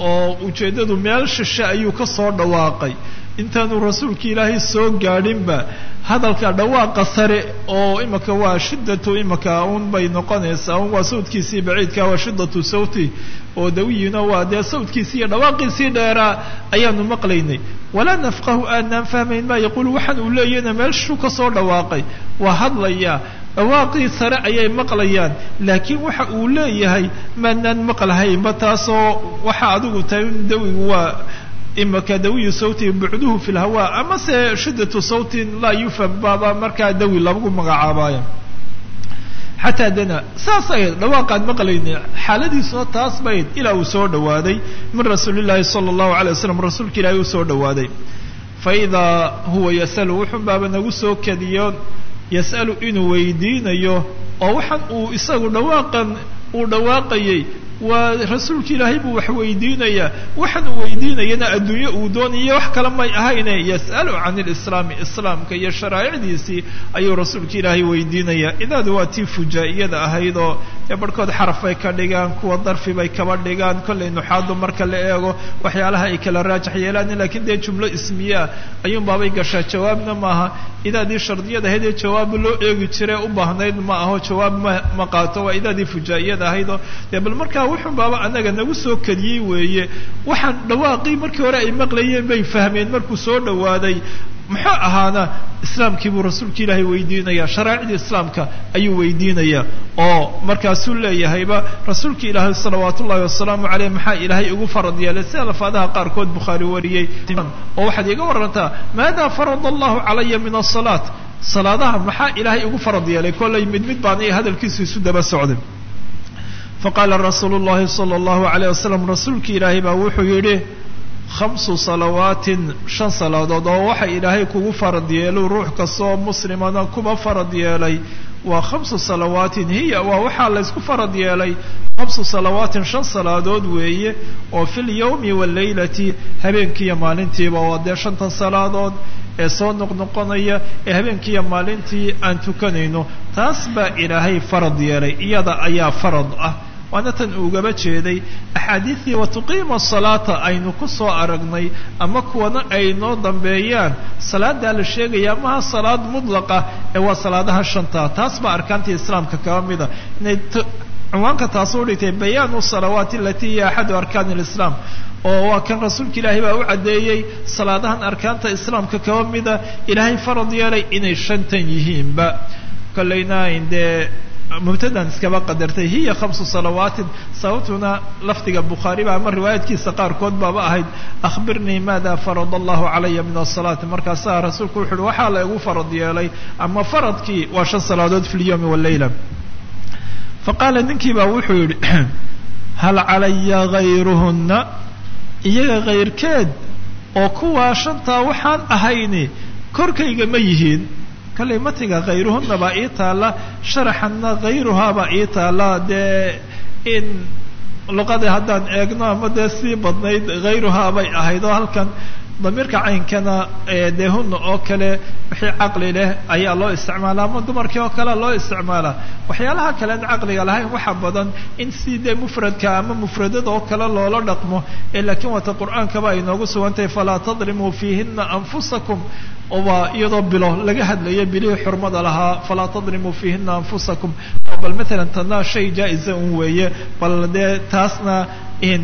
oo ujeeddadu meel shishe ayuu ka soo dhawaaqay. Intaanu rasuulka ilaahay soo gaadhinba hadalka dhawaaqa sare oo imika waa shiddatu imika un bay noqonaysaa un waa sawdkiisii baciidka waa shiddatu sawti oo dawiyina waa dee sawdkiisii iyo dhawaaqiisii dheeraa ayaanu maqlaynay. Walaa nafqahu aanaan fahmayn maa yaquulu waxaan uu leeyahna meeshuu ka soo dhawaaqay. Waa hadlayaa dhawaaqii sare ayay maqlayaan. Laakiin waxa uu leeyahay maanaan maqlahaynba taasoo waxa adigu tahay dawigu waa imika dawiyu sawti bucduhu fi lhawa ama se shiddatu sawtin laa yufham baaba markaa dawi lagu magacaabaayo. Xataa dana saas ahayd dhawaaqaan maqlayni xaaladiisuna taas bayd ilaa uu soo dhawaaday. Min rasuuli llahi sala allahu alay wasalam rasuulka ilaahi uu soo dhawaaday. Fa huwa yasalu wuxun baaba nagu soo kadiyo yas'alu inuu weydiinayo oo waxaan uu isagu dhawaaqan uu dhawaaqayay waa rasuulka ilaahay buu wax weydiinayaa. Waxaan uu weydiinayana adduunye uu doonaya wax kale may ahayne yas'alu can ilislaami islaamka iyo sharaa'icdiisii ayuu rasuulka ilaahay weydiinayaa. Idaadu waa tii fujaa'iyada ahayd oo ee barhkood xaraf bay ka dhigaan kuwa darfi bay kaba dhigaan kollay nuxaadu marka la eego waxyaalaha ay kala raajax yeelaan laakiin dee jumlo ismiyaa ayuun baabay gashaa jawaabna maaha. Idaadii shardiyada ahayd ee jawaab loo eegi jire u baahnayd ma aho jawaab wuxun baaba anaga nagu soo kadiyey weeye. Waxaan dhawaaqii markii hore ay maqlayeen bay fahmeen markuu soo dhawaaday. Muxuu ahaana islaamkii buu rasuulka ilaahay weydiinaya sharaa'icdii islaamka ayuu weydiinaya oo markaasuu leeyahayba rasuulka ilaahay salawaat ullahi wasalaamu caleyh maxaa ilaahay ugu farad yeelay? Sida lafaadaha qaarkood bukhaari wariyey. Oo waxaad iiga warantaa maada farada allahu calaya min asalaat salaadaha maxaa ilaahay ugu farad yeelay? Kollay mid mid baan hadalkiisu isu daba socday faqaala rasuulu llahi sala allahu alayh wasalam rasuulka ilaahay baa wuxuu yidhi khamsu salawaatin shan salaadood oo waxa ilaahay kugu farad yeelu ruux kastoo muslimana kuba farad yeelay waa khamsu salawaatin hiya waa waxaa laysku farad yeelay khamsu salawaatin shan salaadood weeye oo fi lyawmi waleylati habeenkiiyo maalintiiba waa dee shantan salaadood ee soo noqnoqonaya ee habeenkiiyo maalintii aan tukanayno taas baa ilaahay farad yeelay iyada ayaa farad ah waana tan ugaba jeeday axaadiidii watuqiima salaata aynu ku soo aragnay ama kuwana ay noo dambeeyaan. Salaadaa la sheegaya maha salaad mudlaqa ee waa salaadaha shanta taas baa arkaantii islaamka kaba mida inay cinwaanka taas u dhigtay bayaanu salawaati alatii hiya axadu arkaani lislaam oo waa kan rasuulka ilaahay baa u caddeeyey salaadahan arkaanta islaamka kaba mida ilaahay farad yeelay inay shantan yihiinba. Kollayna dee mubtadan iskaba qadartay hiya khamsu salawaatin sababtuna lafdiga bukhaari ba ama riwaayadkiisa qaarkood baaba ahayd akhbirnii maada farada allahu calaya min asalaati markaasaa rasuulku wuxu uhi waxaa la igu farad yeelay ama faradkii waa shan salaadood fi lyawmi waleyla faqaala ninkii baa wuxuu yidhi hal calaya gayruhunna iyaga kayrkeed oo kuwaa shantaa waxaan ahayni korkayga ma yihiin kallay matiga khayruhunna baa ii taalla sharaxanna khayruhaa baa ii taalla dee in luqadii haddaan eegno ama dee sii badnayd khayruhaa bay ahayd oo halkan damiirka caynkana dee hunna oo kale wixii caqli leh ayaa loo isticmaalaa ama dumarkii oo kale loo isticmaalaa waxyaalaha kalean caqliga lahayn waxa badan in si dee mufradka ama mufradada oo kale loola dhaqmo ee laakiin waata qur'aankaba ay noogu sugantahay falaa tadrimuu fiihina anfusakum. Waa iyadoo bilo laga hadlayo bilihii xurmada lahaa falaa tadrimuu fiihina anfusakum. Bal matalan tana shay jaa-isa un weeye bal dee taasna in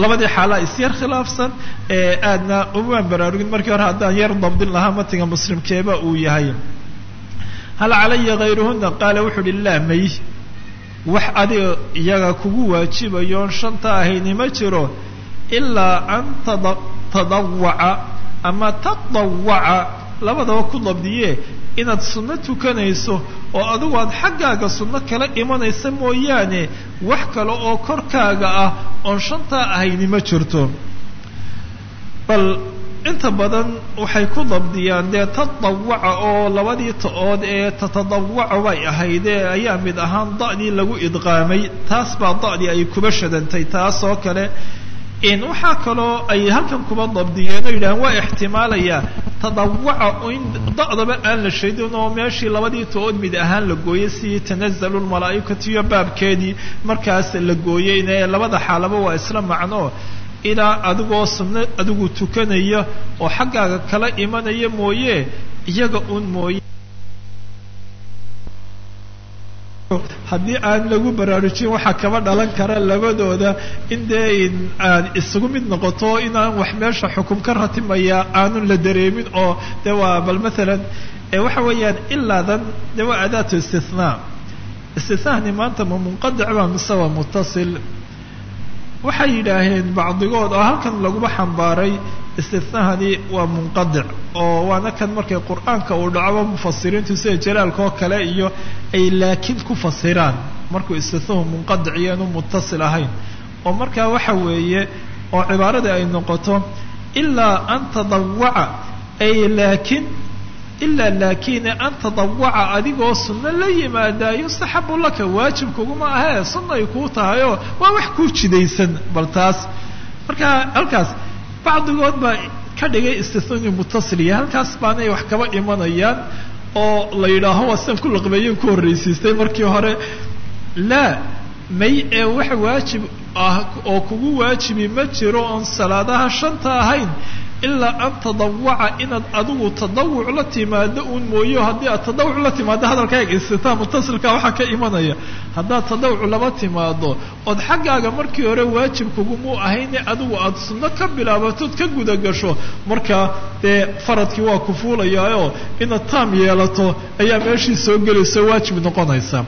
labadii xaalaa isyar khilaafsan ee aadna umaan baraarugin. Markii hore haddaan yar dabdin lahaa matiga muslimkeeba uu yahay. Hal calaya hayruhuna qaala wuxu uhi laa may. Wax adiga iyaga kugu waajibayoon shanta ahayni ma jiro ilaa an tada tadawaca ama tadawaca labadaba ku dabdiye inaad sunno tukanayso oo adigu aad xaggaaga sunno kala imanaysa mooyaane wax kale oo korkaaga ah oon shantaa ahayni ma jirto. Bal inta badan waxay ku dabdiyaan dee tadawaca oo labadii ta-ood ee tatadawaca bay ahaydee ayaa mid ahaan da'dii lagu idqaamay. Taas baa da'dii ay kuba shadantay taas oo kale waxaa kaloo ay halkan kuba dabdiyeen oo yidhahaan waa ixtimaalayaa tadawaca in da'daba aan la shaydin oo meeshii labadii to-ood mid ahaan la gooyay sidii tanazalu lmalaa'ikatu iyo baabkeedii markaas la gooyeyne labada xaalaba waa isla macno ilaa adigoo sunno adigu tukanaya oo xaggaaga kala imanaya mooye iyaga un mooye haddii aan lagu baraarujin waxaa kaba dhalan kara labadooda. In dee aad isugu mid noqoto inaan wax meesha xukum ka ratimaya aanun la dareemin oo de waa bal maalan waxa weeyaan ilaadan de waa adaatu istithnaa istithnahni maanta ma munqadic ba mise waa mutasil waxay yidhaaheen bacdigood oo halkan laguma xambaaray istithnahani waa munqadic oo waana kan markay qur'aanka uu dhacbo mufasiriintu sida jalaalka kale iyo ay laakiin ku fasiraan markuu istithnahu munqadic iyoanu mutasil ahayn. Oo markaa waxa weeye oo cibaaradii ay noqoto ilaa an tadawaca ay laakiin ilaa laakine an tadawaca adigoo sunno la yimaada yustaxabu laka waajibkuguma ahee sunnay kuu tahayoo waa wax kuu jidaysan. Bal taas marka halkaas bacdigood baa ka dhigay istithani mutasiliya halkaas baanay wax kaba imanayaan oo la yidhaaho waa sidan ku laqbeeyen ku horraysiistay markii hore. Laa may ee wax waajib ah oo kugu waajibi ma jiro oon salaadaha shanta ahayn ilaa an tadawaca inaad adigu tadawuc la timaado uun mooyo haddii aad tadawuc la timaado hadalkaaga istitaa mutasilka waxaa ka imanaya. Haddaad tadawuc laba timaado ood xaggaaga markii hore waajibkugumuu ahayne adigu aada sunno ka bilaabatood ka guda gasho. Markaa dee faradkii waa ku fuulayaaoo inaad taam yeelato ayaa meeshii soo gelayso waajib noqonaysa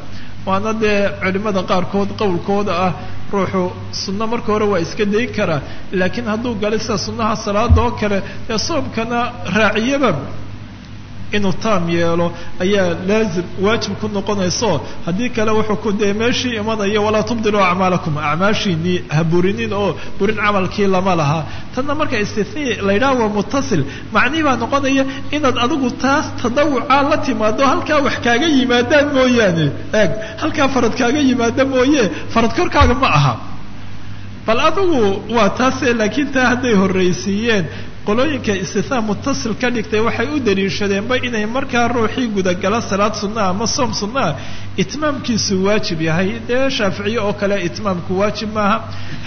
waana dee culimada qaarkood qowlkooda ah ruuxu sunno marka hore waa iska dayn karaa. Laakiin hadduu galay sida sunnaha salaada oo kale ee soomkana raaciyaba inuu taam yeelo ayaa laazim waajib ku noqonayso. Haddii kale wuxuu ku dee meeshii imanaya walaa tubdiluu acmaalakum. Acmaashiinii ha burinin oo burin camalkii lama laha. Tanna marka istithni laydhaha waa mutasil macnihii baa noqonaya inaad adigu taas tadawucaa la timaado halkaa wax kaaga yimaadaan mooyaane. Eeg halkaa farad kaaga yimaada mooye farad korkaaga ma aha. Bal adigu waa taase laakiin taa hadday horraysiiyeen qolooyinka istithnaa mutasil ka dhigtay waxay u daliishadeenba inay markaa ruuxii gudagala salaad sunnaha ama soom sunnaha itmaamkiisu waajib yahay. Dee shaaficiye oo kale itmaamku waajib maaha.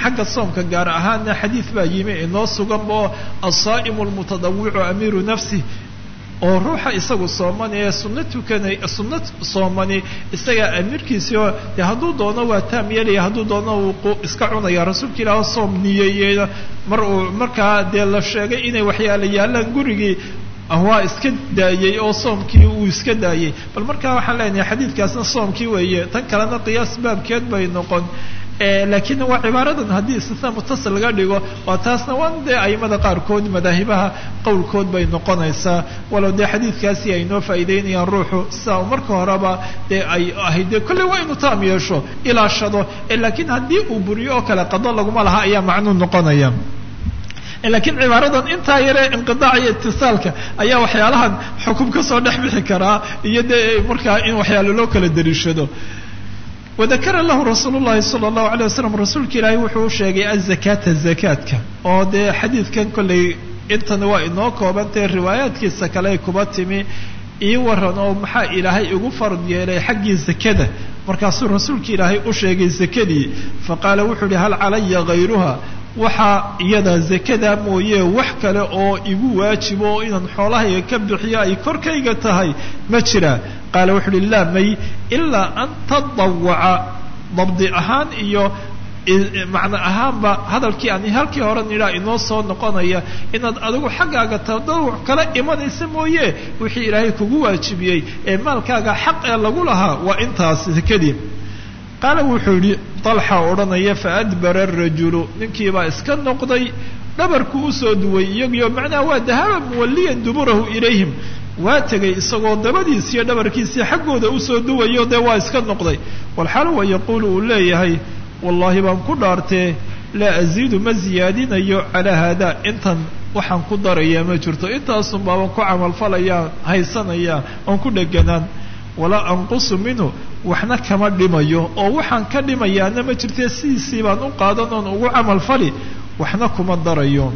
Xagga soomka gaar ahaana xadiid baa yimi inoo suganba oo asaa'imu almutadawicu amiiru nafsih oo ruuxa isagu soomani ee sunno tukanay sunno soomani isagaa amiirkiisii oo dee hadduu doono waa taam yeelaya hadduu doono uu iska cunaya rasuulka ilaah soom niyeeyeyna mar uu markaa dee la sheegay inay waxyaala yaalaan gurigii waa iska daayey oo soomkii uu iska daayey. Bal markaa waxaan leenahay xadiidkaasna soomkii weeye. Tan kalena qiyaas baabkeed bay noqon laakiin waa cibaaradan haddii istisnaa mutasil laga dhigo waa taasna waan dee aimada qaarkood madaahibaha qowlkood bay noqonaysaa. Walow dee xadiidkaasi ay noo faa'iideynayaan ruuxu sidaa marka horeba dee ay ahayd dee kolley waa inuu taam yeesho ilaashado. Laakiin haddii uu buriyo oo kale qado laguma laha ayaa macnuu noqonaya. Laakiin cibaaradan intaa yaree inqidaaca iyo itisaalka ayaa waxyaalahan xukum ka soo dhex bixi karaa iyo dee markaa in waxyaalo loo kala dariishado wadakara lahu rasuul llahi sala allahu alay wasalam rasuulka ilaahay wuxuu u sheegay azakaata zakaadka oo dee xadiidkan kolley intan waa inoo koobantahe riwaayaadkiisa kale kuba timi ii waran oo maxaa ilaahay igu farad yeelay xaggii zakada markaasuu rasuulka ilaahay u sheegay zakadii faqaala wuxuu yihi hal calaya hayruha waxaa iyada zakada mooye wax kale oo igu waajibo oo inaan xoolahayga ka bixiyo ay korkayga tahay ma jira. Qaala wuxu uhi laa may ilaa an tadawaca dabdi ahaan iyo macno ahaanba hadalkii aan halkii hore nidhaa inoo soo noqonaya inaad adigu xaggaaga tadawuc kala imanaysa mooye wixii ilaahay kugu waajibiyey ee maalkaaga xaq ee lagu lahaa waa intaas zakadii qaala wuxuu yidhi dalxa odhanaya faadbara arajulu ninkiibaa iska noqday dhabarku u soo duway iyagiyo macnaha waa dahaba muwalliyan duburahu ilayhim. Waa tegay isagoo dabadiisiiyo dhabarkiisii xaggooda u soo duwayo dee waa iska noqday. Walxaal wa yaquulu uu leeyahay wallaahi baan ku dhaartee laa aziidu ma ziyaadinayo calaa haadaa intan waxaan ku darayaa ma jirto. Intaasun baaban ku camalfalayaa haysanaya oon ku dheganaan. Walaa anqusu minhu waxna kama dhimayo oo waxaan ka dhimayaana ma jirtee sidiisii baan u qaadan oon ugu camalfali waxna kuma darayo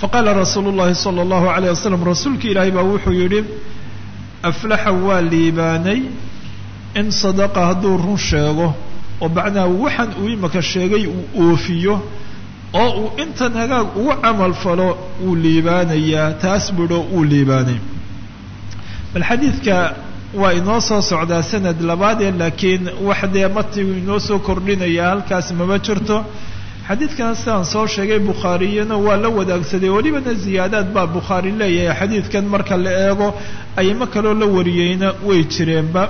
faqaala rasuulu llahi sala allahu alayh wasalam rasuulka ilaahay baa wuxuu yidhi aflaxa waa liibaanay in sadaqa hadduu run sheego oo macnaha waxaan uu imaka sheegay uu oofiyo oo uu intan hagaag ugu camal falo wuu liibaanayaa taas budho wuu liibaanay. Bal xadiidka waa inoo soo socdaa sanad labaadee laakiin wax dee inoo soo kordhinaya halkaas mama jirto. Xadiidkan sidaan soo sheegay bukhaariyana waa la wadaagsaday. Welibana ziyaadaad baa bukhaari leeyahay. Xadiidkan marka la eego aymo kaloo la wariyeyna way jireenba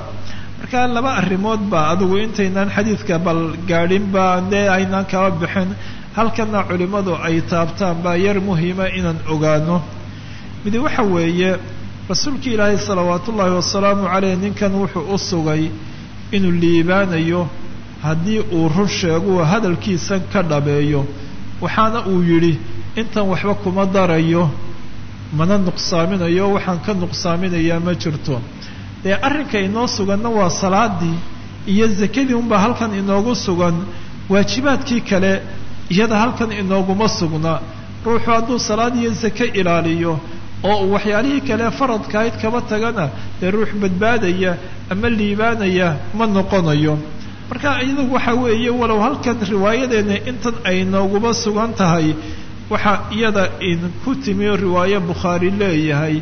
marka laba arrimood ba adigu intaynaan xadiidka bal gaadhinba dee aynaan kaba bixin. Halkana culimmadu ay taabtaan baa yar muhiima inaan ogaano. Midi waxa weeye rasuulka ilaahay salawaatu ullaahi wasalaamu caleyh ninkan wuxuu u sugay inuu liibaanayo haddii uu run sheeguu hadalkiisan ka dhabeeyo. Waxaana uu yidhi intan waxba kuma darayo mana nuqsaaminayo waxaan ka nuqsaaminayaa ma jirto. Dee arrinka inoo suganna waa salaadii iyo zakadii unbaa halkan inoogu sugan waajibaadkii kale iyada halkan inooguma sugna. Ruuxu hadduu salaad iyo zake ilaaliyo oo uu waxyaalihii kale faradkaayd kaba tagana dee ruux badbaadaya ama liibaanaya ma noqonayo. Marka iyadu waxa weeye walow halkan riwaayadeena intan ay nooguma sugan tahay waxaa iyada in ku timi riwaayo bukhaari leeyahay.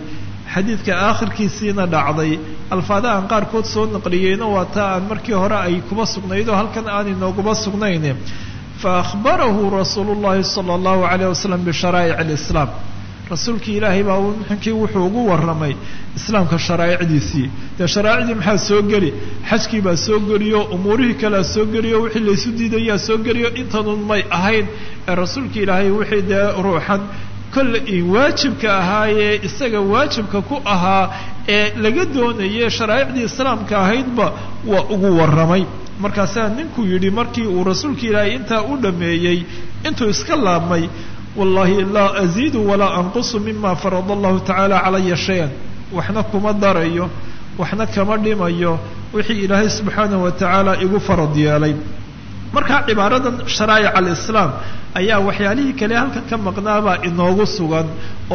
Xadiidka aakhirkiisiina dhacday alfaada aan qaarkood soo naqliyeyna waa taa aan markii hore ay kuma sugnayd halkan aan inooguma sugnayn fa akhbarahu rasuulu llahi sala allahu alayh wasalam bisharaa'ic alislaam rasuulkii ilaahay baa ninkii wuxuu ugu warramay islaamka sharaa'icdiisii. Dee sharaa'icdii maxaa soo geli? Xajkii baa soo geliyo umuurihii kalea soo geliyo wixii laysu diidayaa soo geliyo. Intanun may ahayn ee rasuulka ilaahay wixii dee ruuxan kolle waajibka ahaayee isaga waajibka ku ahaa ee laga doonayay sharaa'icdii islaamka ahaydba waa ugu warramay. Markaasaa ninkuu yidhi markii uu rasuulka ilaahay intaa u dhameeyey intuu iska laabmay wallahi laa aziidu walaa anqusu mima farada allahu tacaala calaya shay-an. Waxna kuma darayo waxna kama dhimayo wixii ilaahay subxaanahu wa tacaala igu farad yeelay. Markaa cibaaradan sharaa'ic alislaam ayaa waxyaalihii kale halkan ka maqnaabaa inoogu sugan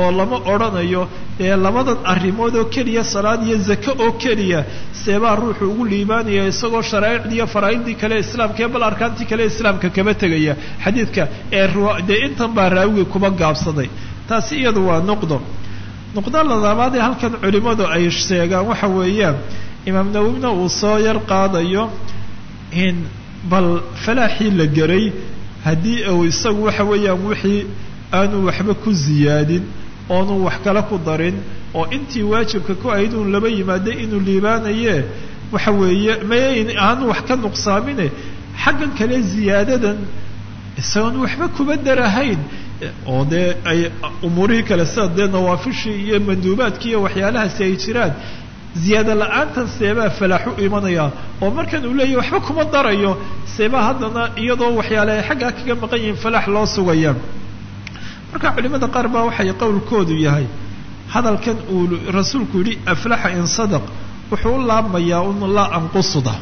oo lama odhanayo ee labadan arrimood oo keliya salaad iyo zake oo keliya seebaa ruuxu ugu liibaanaya isagoo sharaa'icdii iyo faraa'idii kale islaamka ee bal arkaantii kale islaamka kaba tegaya. Xadiidka ee dee intan baa raawigii kuba gaabsaday. Taasi iyadu waa nuqdo. Nuqdo ladabaad ee halkan culimmadu ay sheegaan waxa weeyaan imaam nawowina uu soo yar qaadayo in bal falaaxii la geray haddii uu isagu waxa weeyaan wixii aanu waxba ku ziyaadin oonu wax kale ku darin oo intii waajibka ku ahayd uun laba yimaado inuu liibaanaye waxa weeye mayn aanu wax ka nuqsaamine xaggan kale ziyaadadan isagoon waxba kuba darahayn. Oo dee ay umuurihii kale sida dee nawaafishii iyo manduubaadkii iyo waxyaalahaasi ay jiraan ziyaado la'aantan seebaa falaax u imanaya oo markan uu leeyahy waxba kuma darayo. Seebaa haddana iyadoo waxyaale ay xaggaa kaga maqan yihiin falaax loo sugaya. Marka culimada qaar baa waxay qowlkoodu yahay hadalkan uu rasuulku yidhi aflaxa in sadaq wuxuu u laabmayaa un laa anqusuda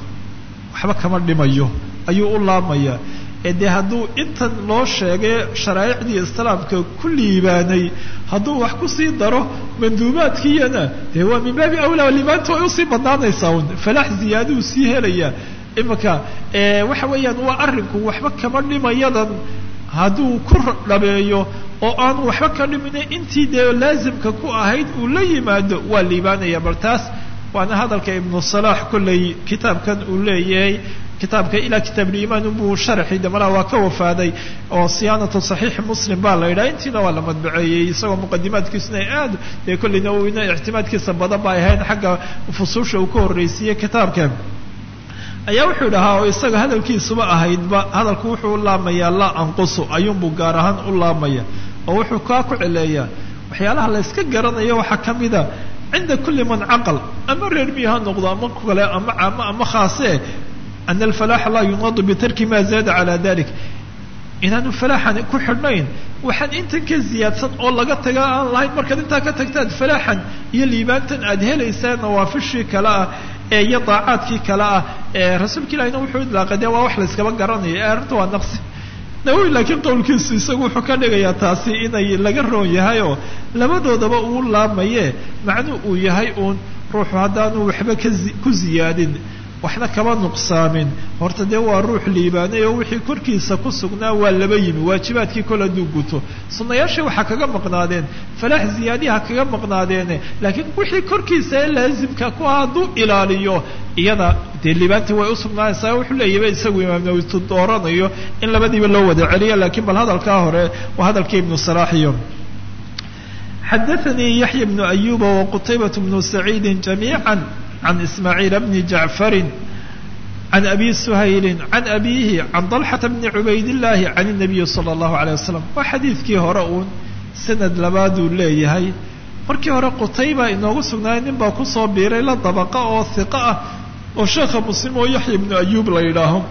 waxba kama dhimayo ayuu u laabmayaa ee dee hadduu intan loo sheegay sharaa'icdii islaamka ku liibaanay hadduu wax ku sii daro manduubaadkiiyana dee waa min baabi awlaa liibaanta way u sii badnaanaysaa un falaax ziyaaduu sii helayaa. Imanka waxa weeyaan waa arrinku waxba kama dhimayadan hadduu ku dhabeeyo oo aanu waxba ka dhimina intii dee laasimka ku ahayd uu la yimaado waa liibaanaya bal taas waana hadalka ibnu salaax kolley kitaabkan uu leeyahay kitaabka ilaa kitaabuliimaan unbuu sharaxi damala waa ka wafaaday oo siyaanatu saxiixi muslim baa la yidhaha. Intiina waa la madbaceeyey isagoo muqadimaadkiisuna aad dee kolleyna ina ictimaadkiisa badan ba ay ahayn xagga fusuusha uu ka horreysiiyey kitaabka. Ayaa wuxuu dhahaa oo isaga hadalkiisuba ahaydba hadalku wuxuu u laamayaa laa anqusu ayuunbuu gaar ahaan u laamaya oo wuxuu kaa ku celeeyaa. Waxyaalaha la yska garanayo waxaa ka mida cinda kulli man caqal ama reer miyi ha noqdo ama kale ama caamo ama khaasee ana alfalaaxa laa yunaadu bitarki ma zaada calaa dalik inaanu falaaxan ku xidhnayn waxaan intan ka ziyaadsan oo laga taga aan lahayn markaad intaa ka tagtaad falaaxan iyo liibaantan aad helaysaa nawaafishii kale ah ee iyo daacaadkii kale ah ee rasuulka ilahina wuxuu idlaaqay dee waa wax la yskaba garanaya ee arrinta waa naqsi nawowi laakiin qowlkiisu isagu wuxuu ka dhigayaa taasi inay laga roon yahay oo labadoodaba uu laamaye macnuu uu yahay uun ruuxu haddaanu waxba ka ku ziyaadin waxna kama nuqsaamin. Horta dee waa ruux liibaanay oo wixii korkiisa ku sugnaa waa laba yimi waajibaadkii kol hadduu guto. Sunnayaashii waxaa kaga maqnaadeen falaax ziyaadiha kaga maqnaadeene laakiin wixii korkiisa ee laasimka ku ah hadduu ilaaliyo iyada dee liibaantii way usugnaanaysaa wuxuu leeyaba isagu imaam nawitu dooranayo in labadiiba loo wada celiyo lakiin bal hadalkaa hore waa hadalkii ibnu salaaxiyo xadaanii yaxya bnu ayuba waqutaybat bnu saciidi jamiica can ismaaciil bni jacfarin can abi suhayli can abiihi can dalxata bni cubaydillaahi can inabiyi sala allahu alayh wasalam waa xadiidkii hore uun sanad labaaduu leeyahay markii hore qutayba inoogu sugnaayay nin baa ku soo biiray la dabaqa oo hiqo ah oo sheekha muslim oo yaxya ibnu ayuub la yidhaaho.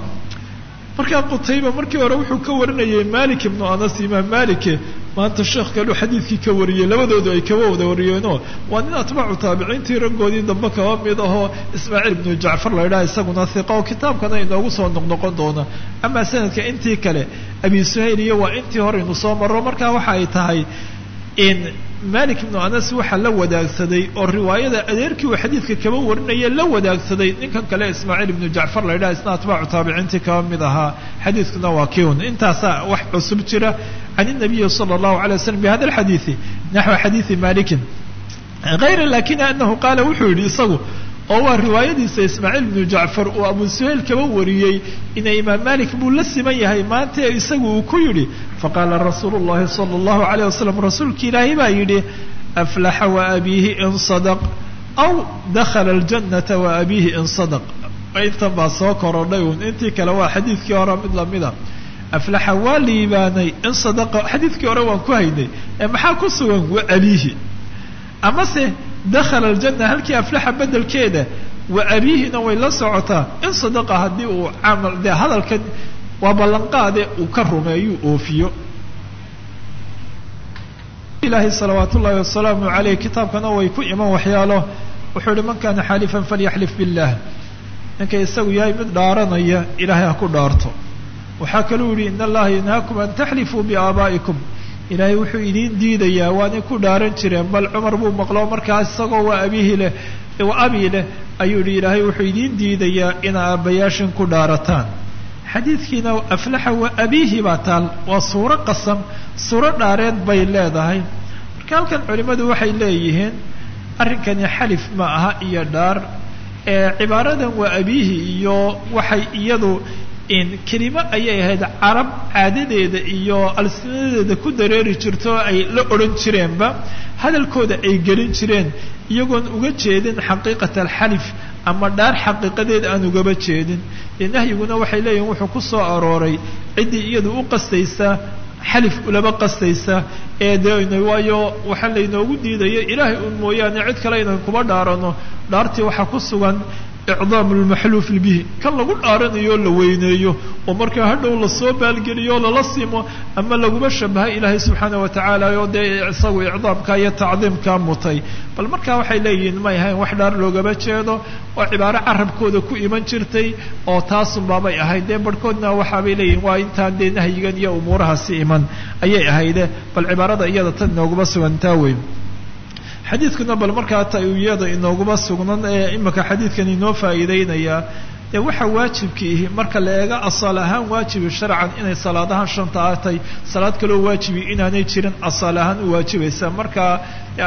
Markaa qutayba markii hore wuxuu ka warinayay malik ibnu anas imaam malike maanta sheekh kaleu xadiidkii ka wariyey labadoodu ay kaba wada wariyeenoo waa nin atbaacu taabiciintii raggoodii dambe kaba mid ahoo ismaaciil ibnu jacfar la yidhaha isaguna hiqa oo kitaabkana inoogu soo noqnoqon doona. Amaa sanadka intii kale abi suhayl iyo waa intii hore inu soo marro markaa waxa ay tahay in malik ibnu anas waxaa la wadaagsaday oo riwaayada adeerkii uu xadiidka kaba warinaya la wadaagsaday. Ninkan kale ismaaciil ibnu jacfar la yidhaha isna atbaacu taabiciintii kaba mid ahaa. Xadiidkuna waa kiun intaasaa wax cusub jira. Can inabiyi sala allahu alay wasalam bihada alxadiidi naxwi xadiidi malikin hayra lakina anahu qaala wuxuu yidhi isagu oo waa riwaayadiisa ismaaciil bnu jacfar uu abu suhayl kaba wariyey ina imaam malik buu la siman yahay maanta ee isagu uu ku yidhi faqaala rasuulu llahi sala allahu alayh wasalam rasuulki ilaahay baa yidhi aflaxa wa abiihi in sadaq aw dakhala aljannata wa abiihi in sadaq intan baa soo korodhay uun intii kale waa xadiidkii hore mid lamida aflaxa waa liibaanay in sadaqa xadiidkii hore waan ku haynay ee maxaa ku sugan wa abiihi. Amase dakhala aljanna halkii aflaxa bedelkeeda wa abiihina way la socotaa in sadaqa haddii uu camal dee hadalkan waa ballanqaade uu ka rumeeyuu oofiyo ilaahay salawaat wasalaamu caleyh kitaabkana way ku iman waxyaalo wuxuu ihi man kana xaalifan falyaxlif billah ninka isagu yahay mid dhaaranaya ilaahay ha ku dhaarto waxaa kaluu yihi in allaha yanhaakum an taxlifuu biaabaa'ikum ilaahay wuxuu idiin diidayaa waanay ku dhaaran jireen bal cumar buu maqlo markaas isagoo waa abihi leh waa abi leh ayuu yihi ilaahay wuxuu idiin diidayaa inaa aabbayaashin ku dhaarataan. Xadiidkiina aflaxa wa abiihi baa taal waa suuro qasam suuro dhaareed bay leedahay. Marka halkan culimmadu waxay leeyihiin arrinkani xalif ma aha iyo dhaar ee cibaaradan waa abiihi iyo waxay iyadu kelimo ayay ahayd carab caadadeeda iyo alsinadeeda ku dareeri jirto ay la odhan jireenba hadalkooda ay gelin jireen. Iyagoon uga jeedin xaqiiqat alxalif ama dhaar xaqiiqadeed aan ugaba jeedin. Dee nahyiguna waxay leeyihiin wuxuu ku soo arooray ciddii iyadu u qastaysa xalif ulaba qastaysa. Ee de waayo waxaa laynoogu diidaya ilaahay un mooyaane cid kale inaan kuba dhaarano dhaartii waxaa ku sugan icdaam lmaxluuf bihi. Kan lagu dhaaranayo la weyneeyo oo markaa hadhow la soo baalgeliyo lala simo ama laguma shabahay ilaahay subxaana watacaala oo dee isagu icdaamka iyo tacdiimkaa mutay. Bal markaa waxay leeyihiin may ahayn wax dhaar loogama jeedo oo cibaaro carabkooda ku iman jirtay oo taasunbaabay ahayd dee barhkoodna waxaabay leeyihiin waa intaan dee nahyigan iyo umuurahaasi iman ayay ahayde bal cibaarada iyada tan inooguma sugantaa weyn xadiidkuna bal markaa ta iyada inooguma sugnan ee imika xadiidkan inoo faa'iideynayaa dee waxaa waajibkiihi marka la eego asaal ahaan waajibi sharcan inay salaadahaan shanta atay salaad kaloo waajibi inaanay jirin asaal ahaan u waajibaysa marka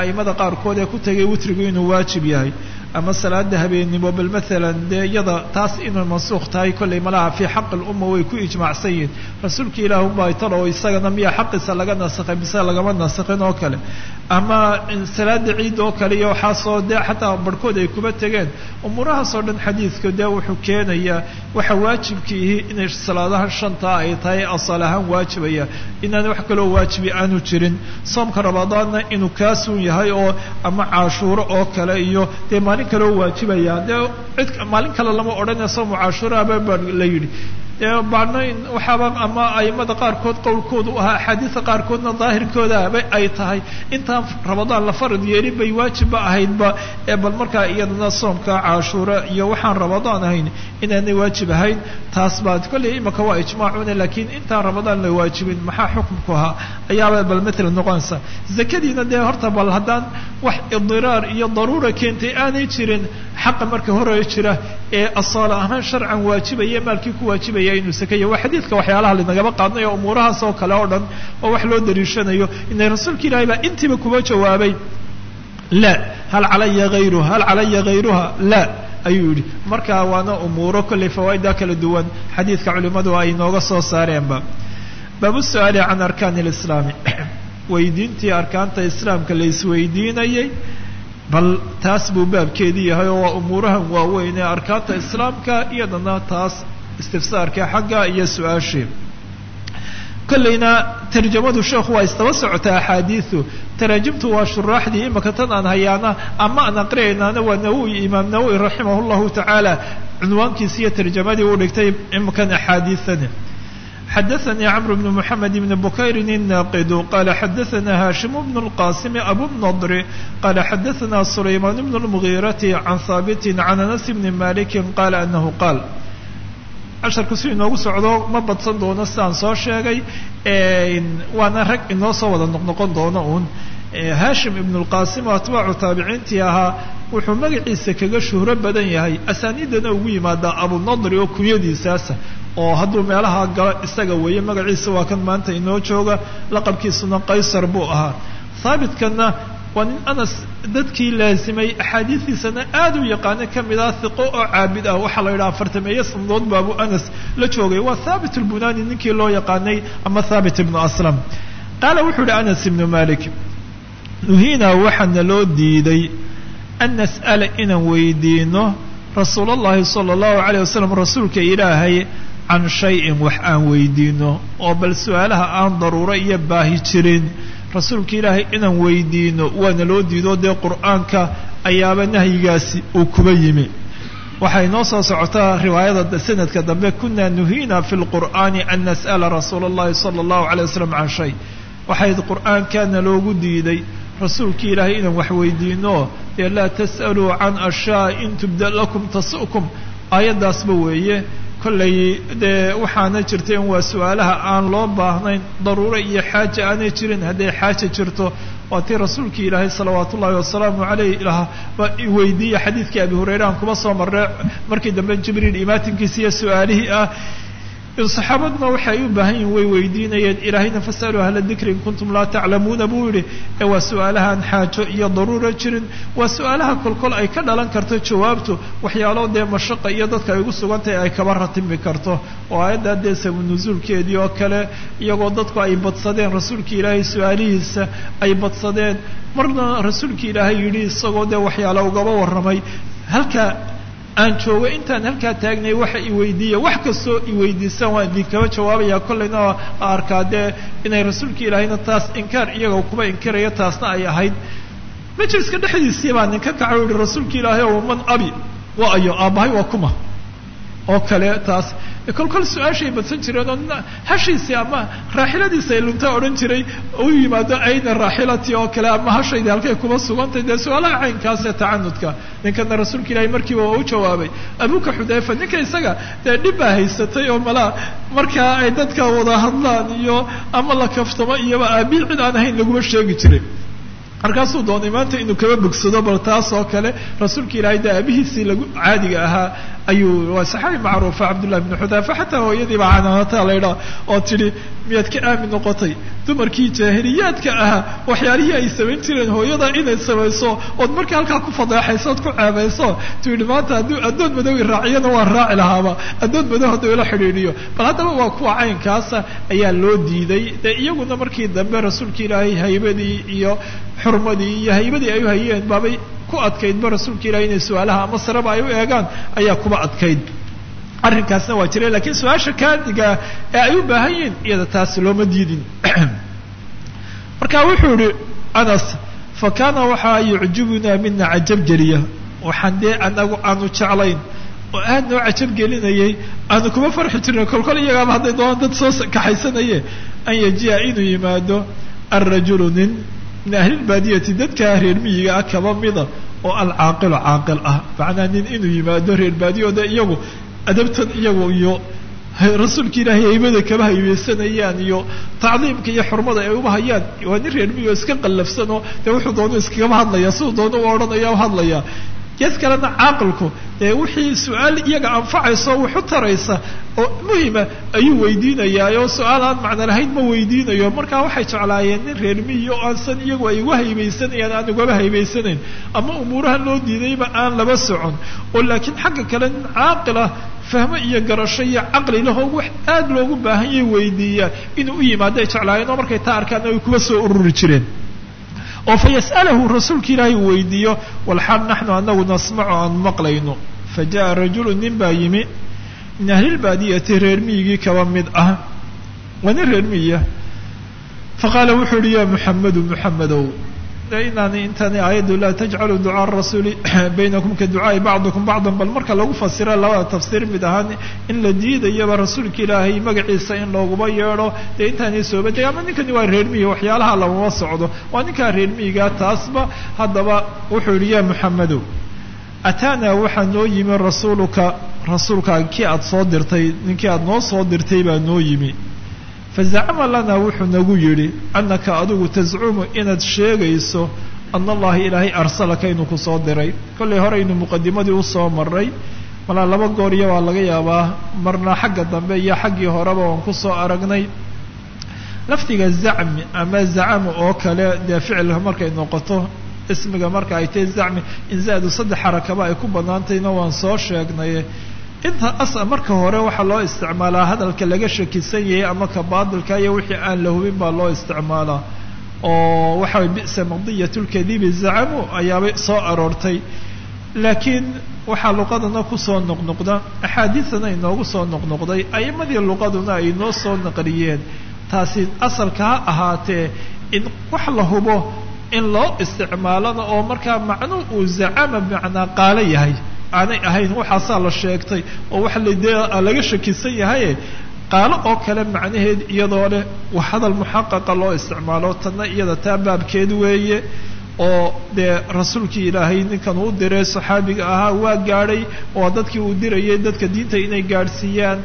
aimada qaarkood ee ku tegay witrigu inuu waajib yahay. Ama salaada habeennimo bal maalan dee iyada taas inay mansuukh tahay kollay malaha fii xaqi lumma way ku ijmaacsan yihiin rasuulka ilaah unbaa talo isagana miya xaqiisa laga nasakhay mise lagama nasakhin oo kale ama salaada ciid oo kale iyo waxaasoo dee xataa barhkood ay kuba tegeen umuurahaas oo dhan xadiidka dee wuxuu keenayaa waxa waajibkiihi inay salaadaha shantaa ay tahay asal ahaan waajibaya inaan wax kaloo waajibi aanu jirin. Soomka ramadaanna inuu kaasuun yahay oo ama caashuuro oo kale iyo dee maalin kaloo waajibaya. Dee cid maalin kale lama odhanaya soomu caashuuraaba baa la yidhi baadna waxaaba ama aimada qaarkood qowlkoodu ahaa axaadiisa qaarkoodna daahirkoodaaba ay tahay. Intaan ramadaan la farad yeelin bay waajibba ahaydba ee bal markaa iyadana soomka caashuura iyo waxaan ramadaan ahayn inaanay waajib ahayn taas baa kolley imaka waa ijmaacuna laakiin intaan ramadaan la waajibin maxaa xukumku ahaa? Ayaaba bal matala noqonaysa. Zakadiina dee horta bal haddaan wax idiraar iyo daruura keentay aanay jirin xaqa marka hore jira ee asaala ahaan sharcan waajibaya maalkii ku waajibaya inuu sakaya waa xadiidka waxyaalaha linagaba qaadnayo umuurahaas oo kale oo dhan oo wax loo dariishanayo. Inay rasuulka ilaahay baa intiiba kuba jawaabay la hal calaya hayruha hal calaya hayruha la ayuu yidhi. Marka waana umuuro kollay fawaaida kala duwan xadiidka culimmadu ay nooga soo saareenba. Baabu su'aali can arkaan lislaami weydiintii arkaanta islaamka la bal taas buu baabkeedii yahay oo waa umuurahan waaweyn ee arkaanta islaamka iyadana taas istifsaarka xagga iyo su'aashii kollayna tarjamadu sheekhu waa istaba socotaa axaadiidu taraajimtu waa shuraaxdii imaka tan aan hayaana ama aan aqriyaynaana waa nawowi imaam nawowi raximah llahu tacaala cunwaankiisi iyo tarjamadii uu dhigtay imakan axaadiidani xadaثnي cمر بن محمد بن بكير الناqd qال xadaثna hاشhم بن القاسم أbو النضر qال xadaثna سليمان بن المغيرة عن ثابت عن أنس بن مالك qال أنه qاal casharku si inoogu socdo ma badsan doono sidaan soo sheegay waana rag inoo soo wada noqnoqon doono uun hashim ibn اlqasim oo atbaacu taabiciintii ahaa wuxuu magaciisa kaga shuhro badan yahay asaaniidana ugu yimaadaa abunadri oo kunyadiisaasa oo hadduu meelaha galo isaga weeye magaciisa waa kan maanta inoo jooga laqabkiisuna qaysar buu ahaa. Haabitkana waa nin anas dadkii laasimay axaadiistiisana aad u yaqaano ka mid ah hiqo oo caabid ah waxaa la yidhaha afartameeye sanadood baabu anas la joogay. Waa thaabit lbunani ninkii loo yaqaanay ama thaabit ibnu aslam. Qaala wuxuu yihi anas ibnu malik nuhiina waxaana loo diiday an nas'ala inaan weydiino rasuul allahi sala allahu alayh wasalam rasuulka ilaahay can shayin wax aan weydiino oo bal su'aalaha aan daruuro iyo baahi jirin. Rasuulka ilaahay inaan weydiino waana loo diido dee qur'aanka ayaaba nahyigaasi uu kuba yimi. Waxay noo soo socotaa riwaayada sanadka dambe kuna nuhiina fi lqur'aani an nas'ala rasuula allahi sala allahu alayh wasalam can shay. Waxayd qur'aankana loogu diiday rasuulkii ilaahay inaan wax weydiino dee laa tas'aluu can ashyaa in tubda lakum tasu'kum aayaddaasba weeye kollay dee waxaana jirta in waa su'aalaha aan loo baahnayn daruuro iyo xaaja aanay jirin. Hadday xaaja jirto waa tii rasuulkii ilaahay salawaat ullahi wasalaamu caleyh ilaah weydiiya xadiidkii abi hureyre aan kuma soo marre markii dambe jibriil imaatinkiisa iyo su'aalihii ah saxaabaduna waxa ay u baahan yihiin way weydiinayeen ilaahayna fasaluu ahla dikri in kuntum laa taclamuuna buu yihi ee waa su'aalahaan xaajo iyo daruura jirin. Waa su'aalaha kolkol ay ka dhalan karto jawaabtu waxyaalo dee mashaqa iyo dadka ay ugu sugantahay ay kaba ratimi karto. Oo aayadda dee sabunusuulkeedii oo kale iyagoo dadku ay badsadeen rasuulka ilaahay su'aalihiisa ay badsadeen. Marna rasuulka ilaahay yidhi isagoo dee waxyaalo ugaba warramay. Halka aan joogo intaan halkaa taagnay waxa i weydiiya wax kastoo i weydiisaan waan idinkaba jawaabaya kollayna arkaa dee inay rasuulka ilaahayna taas inkaar iyaga kuba inkiraya taasna ay ahayd. Majliska dhexdiisii baa ninka kaca u yihi rasuulka ilaahay man abi waa ayo aabbahay waa kuma oo kale taas. Kol kol su'aashay badsan jireen oo hashiisii ama raaxiladiisa ay lunta odhan jiray u yimaado ayna raaxilati oo kale ama hashaydi halkay kuma sugantay dee su'aalaha caynkaas ee tacanudka ninkana rasuulka ilaahay markiiba waa u jawaabay abuka xudayfa ninka isaga dee dhib baa haysatay oo malaa markaa ay dadka wada hadlaan iyo ama la kaftamo iyoba aabii cid aan ahayn laguma sheegi jiray markaasuu doonay maanta inuu kaba bogsado bal taas oo kale rasuulka ilaahay dee aabihiisii lagu caadiga ahaa ayuu waa saxaabi macruufa cabdullahi bnu xudaafa xataa hooyadiiba canaanata laydhaa oo tidhi miyaad ka aamin noqotay? Dumarkii jaahiliyaadka ahaa waxyaalihii ay samayn jireen hooyada inay samayso ood markaa halkaa ku fadeexayso ood ku ceebayso tu yidhi maanta hadduu addoon madow i raaciyana waan raaci lahaaba addoon madow hadduu ila xidhiidhiyo. Bal haddaba waa kuwa caynkaasa ayaa loo diiday dee iyaguna markii dambe rasuulka ilaahay haybadii iyo xurmadii iyo haybadii ay u hayeen baabay ku adkaydba rasuulka ilahay inay su'aalaha ama sareba ay u eegaan ayaa kuba adkayd arrinkaasna waa jiray lakiin su'aasha kaadiga ee ay u baahan yihiin iyada taasi looma diidin. Marka wuxuu yihi anas fa kaana waxaa yucjibunaa mina cajab geliya. Waxaan dee anagu aanu jeclayn oo aad noo cajab gelinayay aanu kuma farxi jirnay. Kolkol iyagaaba hadday doonaan dad soo kaxaysanaye an yajiya inuu yimaado alrajulu nin min ahlilbaadiyati dadka reer miyiga ah kaba mida oo alcaaqilu caaqil ah macnaa nin inuu yimaado reer baadiyo de iyagu adabtan iyagu iyo rasuulka ilaahay haybada kaba haybeysanayaan iyo tacdiimka iyo xurmada ay uba hayaan waa nin reer miyigo iska qallafsanoo dee wuxuu doonu iskagaba hadlaya siduu doonu u odhanaya hadlaya gees kalena caaqilku dee wixii su'aal iyaga anfacayso wax u taraysa oo muhima ayuu weydiinayaa oo su'aal aan macno lahayn ma weydiinayo. Markaa waxay jeclaayeen nin reer miyi oo aansan iyagu ay uga haybeysanayaan aan ugaba haybeysanayn ama umuuraha loo diidayba aan laba socon. Oo laakiin xagga kale nin caaqil ah fahmo iyo garasho iyo caqli lahoo wax aad loogu baahan yay weydiiyaan inuu u yimaado ay jeclaayeen oo markay taa arkaan ay kuba soo ururi jireen oo fa yas'alahu rasuulka ilaahay uu weydiiyo walxaal naxnu anagu nasmacu aan maqlayno. Fa jaءa rajulu nin baa yimi min ahlilbaadiyati reer miyigii kaba mid ah. Waa nin reer miyiya faqaala wuxuu uhi ya muxamedu muxamedow inaani intani aayaddu laa tajcaluu ducaa rasuuli baynakum ka ducaai bacdikum bacdan bal marka lagu fasira labada tafsiir mid ahaan in la diidayaba rasuulka ilaahay magaciisa in looguba yeedho dee intaani sooba degay ama ninkani waa reer miyiga waxyaalaha lamama socdo waa ninkaa reer miyigaa taasba haddaba wuxuu yihi ya muxamedow ataanaa waxaa noo yimi rasuuluka rasuulkaa kii aada soo dirtay ninkii aada noo soo dirtay baa noo yimi fazacama lanaa wuxuu nagu yidhi annaka adigu tascumu inaad sheegayso ana allaha ilaahay arsalaka inuu ku soo diray kollay horeynu muqadimadii u soo maray malaa laba goorya waa laga yaabaa marna xagga dambe iyo xaggii horeba waan ku soo aragnay lafdiga zacmi ama zacama oo kale dee ficilka markay noqoto ismiga marka ay tahay zacmi inzaadu saddex xarakaba ay ku banaantayna waan soo sheegnay inta as marka hore waxaa loo isticmaalaa hadalka laga shakisan yahay ama ka baadilka iyo wixii aan la hubin baa loo isticmaalaa. Oo waxa way bi'sa maqdiyat lkadibi zacamu ayaabay soo aroortay. Laakiin waxaa luqadana ku soo noqnoqda axaadiidana inoogu soo noqnoqday a'imadii luqaduna ay noo soo naqliyeen taasi asalka ha ahaatee in wax la hubo in loo isticmaalana oo markaa macnuu uu zacama bimacnaa qaalo yahay aanay ahayn waxaasaa la sheegtay oo waxa ladee laga shakisan yahaye qaalo oo kale macnaheed iyadoo leh wax hadal muxaqaqa loo isticmaalo tanna iyada taa baabkeed weeye oo dee rasuulkii ilaahay ninkan uu diray saxaabiga ahaa waa gaadhay oo dadkii uu dirayay dadka diinta inay gaadhsiiyaan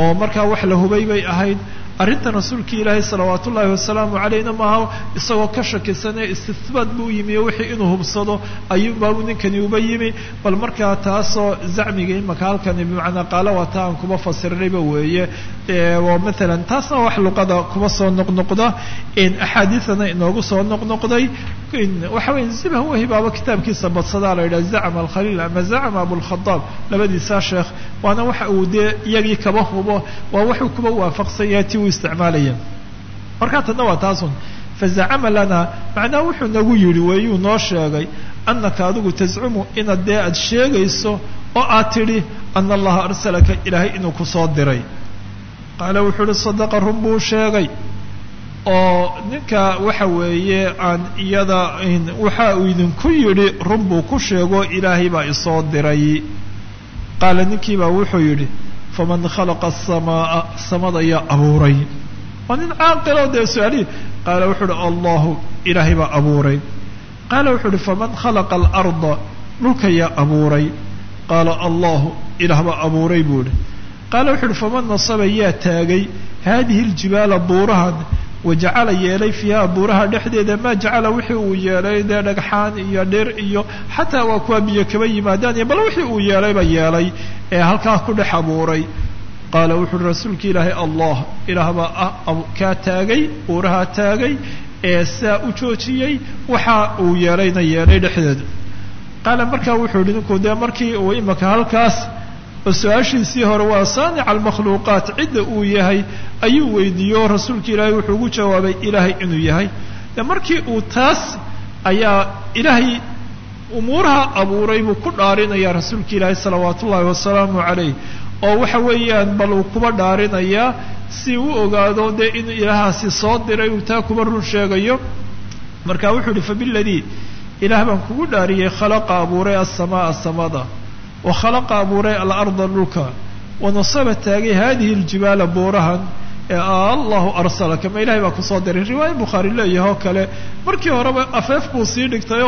oo markaa wax la hubay bay ahayd arrintan rasuulkii ilaahay salawaat ullaahi wasalaamu calayna maaha isagoo ka shakisanee istihbaat buu yimi wixii inuu hubsado ayuunbaabu ninkani uba yimi. Bal markaa taasoo zacmiga imaka halkani bimacnaa qaala waa ta aan kuba fasirnayba weeye. Oo maalan taasna wax luqada kuba soo noqnoqda. Axaadiidana inoogu soo noqnoqday. Waxa weya zibah wahibaaba kitaabkiisa badsadaa la yidhaha zacma alkhaliil ama zacma abulkhadaab labadiisaa sheekh waana waxa uu dee iyagii kaba hubo waa waxuu kuba waafaqsan yahay ti uu isticmaalaya. Markaa tadna waa taasun. Fazacama lana macnaha wuxuu nagu yidhi weeyuu noo sheegay anaka adigu tascumu inaad dee aad sheegayso oo aad tidhi ana allaha arsalaka ilaahay inuu ku soo diray. Qaala wuxuu uhi sadaqa run buu sheegay. Oo ninka waxa weeye aan iyada waxa uu idinku yidhi run buu ku sheego ilaahay baa isoo diray. Qaala ninkii baa wuxuu yidhi faman khalaqa asamaa samada yaa abuuray waa nin caaqilo dee su'aalihi qaala wuxuu uhi allahu ilaahay baa abuuray qaala wuxuu uhi faman khalaqa alarda dhulka yaa abuuray qaala allahu ilaah baa abuuray buu ihi qaala wuxuu uhi faman nasaba yaa taagay haadihi ljibaala buurahan wajacala yeelay fiiha buuraha dhexdeeda maa jacala wixii uu yeelay dee dhagxaan iyo dhir iyo xataa waa kuwa biyo kaba yimaadaan iyo bal wixii uu yeelayba yeelay ee halkaa ku dhex abuuray. Qaala wuxu uhi rasuulki ilaahay allah ilaah baa kaa taagay buurahaa taagay ee saa u joojiyey waxa uu yeelayna yeelay dhexdeeda. Qaala markaa wuxuu yihi ninku dee markii uu imaka halkaas oo su'aashiisii hore waa saanica almakhluuqaat cidda uu yahay ayuu weydiiye rasuulka ilaahay wuxuu ugu jawaabay ilaahay inuu yahay. De markii uu taas ayaa ilaahay umuuraha abuuray buu ku dhaarinaya rasuulka ilaahay salawaat ullaahi wasalaamu calayh. Oo waxa weeyaan bal uu kuba dhaarinayaa si u ogaado dee in ilaahaasi soo diray uu taa kuba run sheegayo. Marka wuxuu ihi fabiladii ilaah baan kugu dhaariyey khalaqa abuuray asamaaa samada wa khalaqa abuuray alarda dhulka wanasaba taagay hadihi ljibaala buurahan ee allahu arsalaka ma ilahay baa ku soo diray. Riwaaya bukhaari leeyahay oo kale markii horeba afeef buu sii dhigtay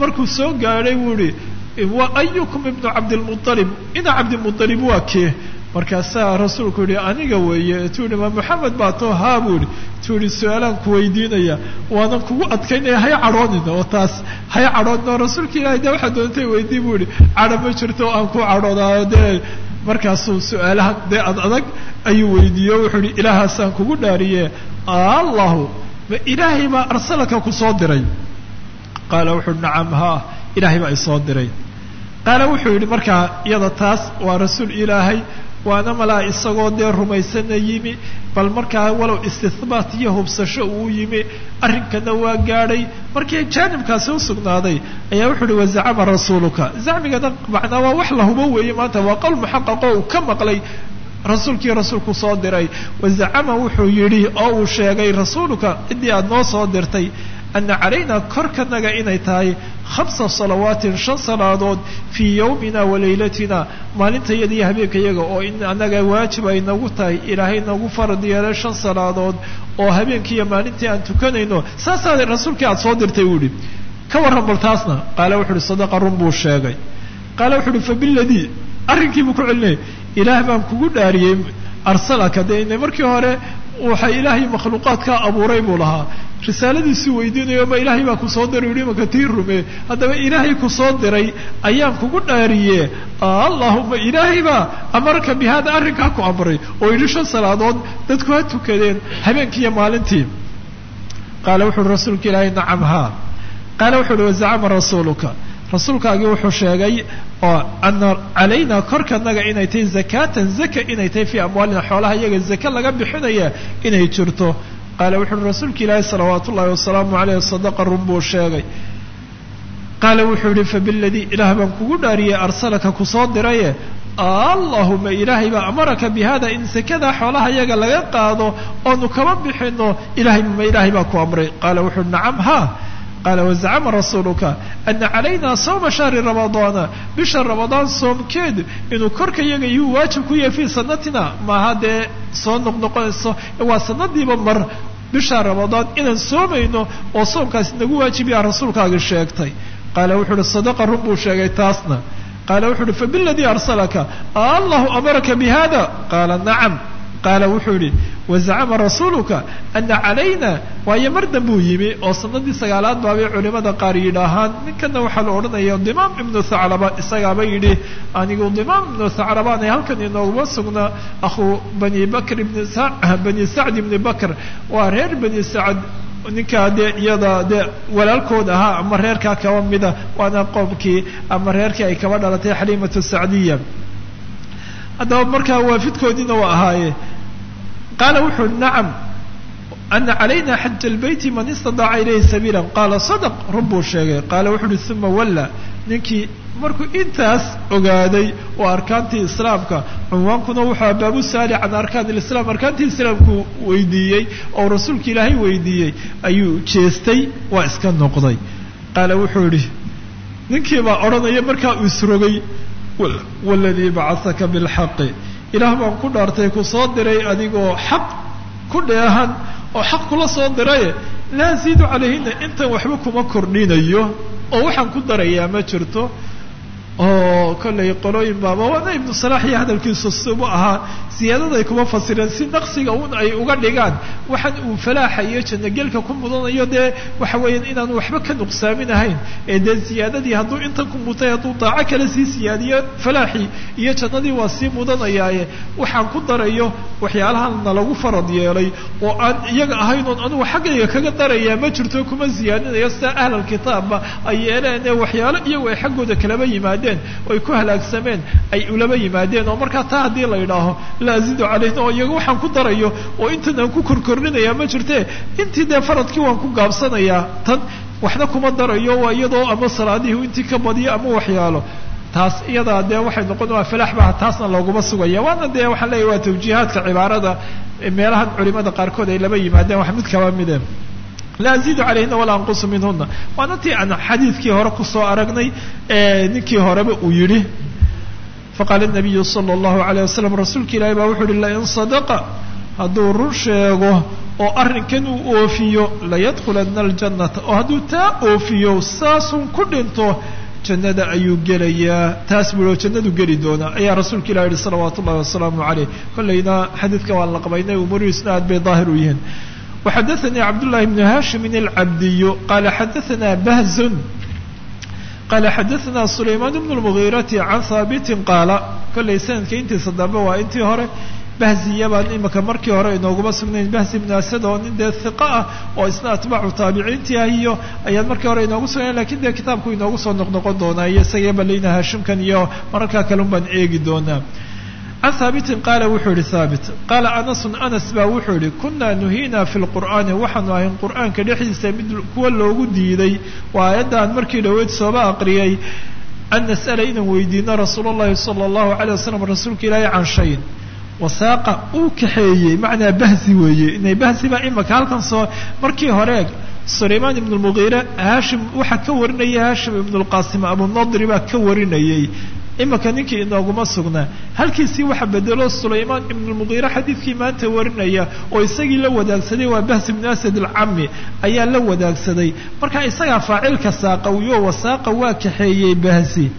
markuu soo gaadhay buu ihi wa ayukum ibnu cabdilmualib ina cabdimualib waa kee markaasaa rasuulku yihi aniga weeye tuu yihi ma moxamed baa too haa buu ihi tuu yihi su'aalaan ku weydiinaya. Waanan kugu adkaynaya hay cadhoonin oo taas hay oo rasuulka ilahay de waxaa doontay weydii buu yihi cadho ma jirto aan ku cadhoodaayo dee. Markaasuu su'aalaha dee ad adag ayuu weydiiye o wuxuu yihi ilaahaasaan kugu dhaariye. Allahu ma ilaahay baa arsalaka ku soo diray? Qaala wuxu uhi nacam haa ilaahay baa isoo diray. Qaala wuxuu yidhi markaa iyada taas waa rasuul ilaahay waana malaa isagoo dee rumaysana yimi bal markaa walow istihbaat iyo hubsasho uu yimi arrinkana waa gaadhay. Markii jaanibkaasi usugnaaday ayaa wuxuu uhi wazacama rasuuluka? Zacmigana macnaa waa wax la hubo weeye maanta waa qowl muxaqaqo uu ka maqlay. Rasuulkii rasuulku soo diray. Wazacama wuxuu yidhi oo uu sheegay rasuuluka ciddii aada noo soo dirtay ana calayna korkanaga inay tahay khamsa salawaatin shan salaadood fii yowmina wa laylatina maalintayada iyo habeenkayaga oo in annaga waajib ay nagu tahay ilaahay nagu farad yeelay shan salaadood oo habeenkiiyo maalintii aan tukanayno saasaa rasuulkii aada soo dirtay uu yihi ka warran bal taasna qaala wuxu uhi sadaqa run buu sheegay qaala wuxu uhi fabiladii arrinkiibuu ku celinayay ilaah baan kugu dhaariyey arsalaka dee ina markii hore waxa ilaahay makhluuqaadkaa abuuray buu lahaa. Risaaladiisuu weydiinayo ma ilaahay baa ku soo diray uhi imanka tii rume. Haddaba ilaahay ku soo diray ayaan kugu dhaariye allahuma ilaahay baa amarka bi hada arrinkaa ku amray oo yidhi shan salaadood dadku ha tukadeen habeenkii iyo maalintii. Qaala wuxu uhi rasuulka ilaahay nacam haa. Qaala wuxu uhi wazacama rasuuluka rasuulkaagii wuxuu sheegay oo ana calayna korkanaga inay tahay zakatan zaka inay tahay fii amwaalina xoolaha iyaga zake laga bixinaya inay jirto. Qaala wuxu rasuulka ilaahi salawaat ullahi wasalaamu aleyh sadaqa run buu sheegay. Qaala wuxuu yihi fabiladii ilaah baan kugu dhaariyey arsalaka ku soo diraye allahuma ilaahay baa amaraka bi hada in sakada xoolaha iyaga laga qaado oonu kama bixino ilahay ma ilaahay baa ku amray. Qaala wuxu uhi nacam ha rasuuluka ana calayna sawma shahri ramadaana bisha ramadaan soomkeed inuu korka yaga iyuu waajib ku yahay fii sanatina maaha dee soo noqnoqonayso waa sanadiiba mar bisha ramadaan inaan soomayno oo soomkaasi nagu waajib yaha rasuulkaagi sheegtay qaala wuxu uhi sadaqa run buu sheegay taasna qaala wuxu uhi fabiladii arsalaka allahu amaraka bi hada qaala nacam qaala wuxuu yihi wazacama rasuuluka ana calayna. Waayo mar danbuu yimi oo sanadii sagaalaad baabay culimada qaar yidhaahaan ninkana waxaa la odhanaya dimaam ibnu thaclaba. Isagaaba yidhi anigu dimaam ibnu thaclabaanay halkan inooguma sugna akhuu bani bakr ibn bani sacd ibni bakr. Waa reer bani sacd ninkaa dee iyada dee walaalkood ahaa ama reerkaa kaba mida waana qoomkii ama reerkii ay kaba dhalatay xaliimatu sacdiya haddaba markaa waafidkoodiina waa ahaaye. Qaala wuxuu nacam ana calayna xaja albeyti man istadaaca ilayhi sabiila. Qaala sadaq run sheegay. Qaala wuxu uhi uma walla. Ninkii markuu intaas ogaaday oo arkaantii islaamka cunwaankuna wuxuu baabu saali can arkaan ilislaam arkaantii islaamku weydiiyey oo rasuulka ilaahay weydiiyey ayuu jeestay waa iska noqday. Qaala wuxuu idhi ninkii baa odhanaya markaa uu isrogay waladii bacahaka bilxaqi ilaah baan ku dhaartay ku diray adigoo xaq ku dheehan oo xaq kula soo diraye laa asiidu calayhina intan waxba kuma kordhinayo oo waxaan ku darayaa ma jirto oo kollay qolooyin baaba waana ibnu salaax iyo hadalkiisu sibu ahaa siyaadaday kuma fasireen si naqsiga ay uga dhigaan waxaan uu falaaxa iyo jannagelka ku mudanayo dee waxa weeyaan inaanu waxba ka nuqsaamin ahayn ee dee siyaadadii hadduu intan ku mutay hadduu daaco kale sii siyaadiyo falaaxii iyo jannadii waa sii mudanayaaye waxaan ku darayo waxyaalahan nalagu farad yeelay oo aan iyaga ahayn oon anugu xaggayga kaga darayaa ma jirto kuma siyaadinayo sida ahlalkitaabba ay yeeleen ee waxyaalo iyagu ay xaggooda kalaba yimaadeen oo ay ku halaagsameen ay ulaba yimaadeen oo markaa taa haddii la yidhaaho la azidu calayhna oo iyaga waxaan ku darayo oo intan aan ku korkorninayaa ma jirte intii dee faradkii waan ku gaabsanayaa tan waxna kuma darayo waa iyadoo ama salaadihii intii ka badiyo ama waxyaalo taas iyadaa dee waxay noqon waa falaax baa taasna looguma sugaya waana dee waxaan leeyahy waa tawjiihaadka cibaarada meelahan culimada qaarkood ay laba yimaadeen wax mid kaba mide laa azidu calayhina walaa anqusu minhuna waana tii aan xadiidkii hore ku soo aragnay ninkii horeba uu yidhi. Faqaala nabiyu sala allahu alayh wasalam rasuulka ilaahi baa wuxu uhi lain sadaqa hadduu run sheego oo arrinkan uu oofiyo layadkhulana aljannata. Oo hadduu taa oofiyo saasun ku dhinto jannada ayuu gelayaa. Taas buu o jannadu geli doonaa. Ayaa rasuulka ilah yihi salawaatu ullahi wasalaamu caleyh kollayna xadiidka waan la qabaynay umuurihiisna aad bay daahir u yihiin وxadثnي cبداللahi بن hاشhم العبدي qال xadثna بهز qال xadثna سليمان بن المغيرة عن hاaبت qاaل kollay sanadka intiisa dambe waa intii hore bahziya baan imika markii hore inooguma sugnayn bahzi ibn asad oo nin dee hiqa ah oo isna atbaacu taabiciintii ah iyo ayaan markii hore inoogu sugnayn lakin dee kitaabku inoogu soo noqnoqon doonaa iyo isagee balayna haashimkan iyo mararkaa kalun baan eegi doonaa can haabitin qaala wuxuu yihi haabit qaala anasun anas baa wuxuu yihi kunaa nuhiinaa fi lqur'aani waxaanu ahayn qur'aanka dhexdiisa mid kuwa loogu diiday waa aayaddan markii dhoweed sooba aqriyay an nas'ala inaan weydiino rasuul allahi sala allahu alayh wasalam rasuulka ilaahay can shayin wasaaqa uu kaxeeyey macnaa bahsi weeye inay bahsiba imaka halkan soo markii hore sulaymaan ibn lmugiire haashim waxaa ka warinaya haashim ibn lqasim abunadri baa ka warinayay imika ninkii inooguma sugnaa halkiisii waxa bedelo sulaymaan ibn lmugiira xadiidkii maanta warinaya oo isagii la wadaagsaday waa bahs ibn asad alcami ayaa la wadaagsaday. Marka isagaa faacilka saaqawiyo wasaaqa waa kaxeeyey bahsi.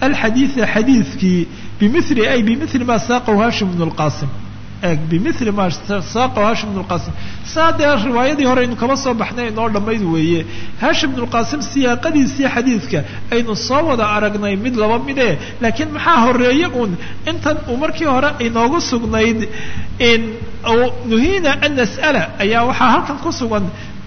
Alxadiida xadiidkii bimili ay bimili ma saaqahu hashim ibn lqasim eeg bimili ma saaqahu hashim lqasim saa dee riwaayadii hore aynu kaba soo baxnay inoo dhammayd weeye hashim ibn lqasim siyaaqadiisii xadiidka aynu soo wada aragnay mid laba mide laakiin maxaa horeeye un intan uu markii hore inoogu sugnayd nuhiina an nas'ala ayaa waxaa halkan ku sugan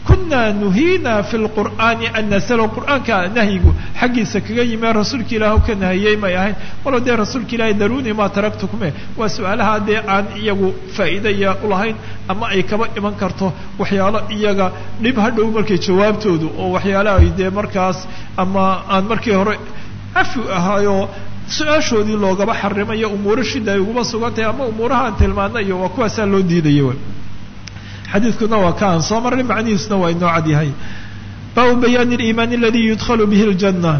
kuna nuhiina fi lqur'aani an nasalo qur'aanka nahyigu xaggiisa kaga yimi rasuulka ilaah ka nahiyey may ahayn walow dee rasuulka ilaahi daruuni maa taraktukume waa su'aalaha dee aan iyagu faa'iidaya ulahayn ama ay kaba iman karto waxyaalo iyaga dhib hadhow markay jawaabtoodu oo waxyaalaha ay dee markaas ama aan markii hore cafi ahaayo su'aashoodii loogaba xarimayo umuuro shida ay uguma sugan tahay ama umuuraha aan tilmaanayo waa kuwaasaa loo diidaya xadiidkuna waa ka aan soo marnay macnihiisuna waa inoo cad yahay. Baabu bayaani aliimaan aladi yudkhalu bihi ljanna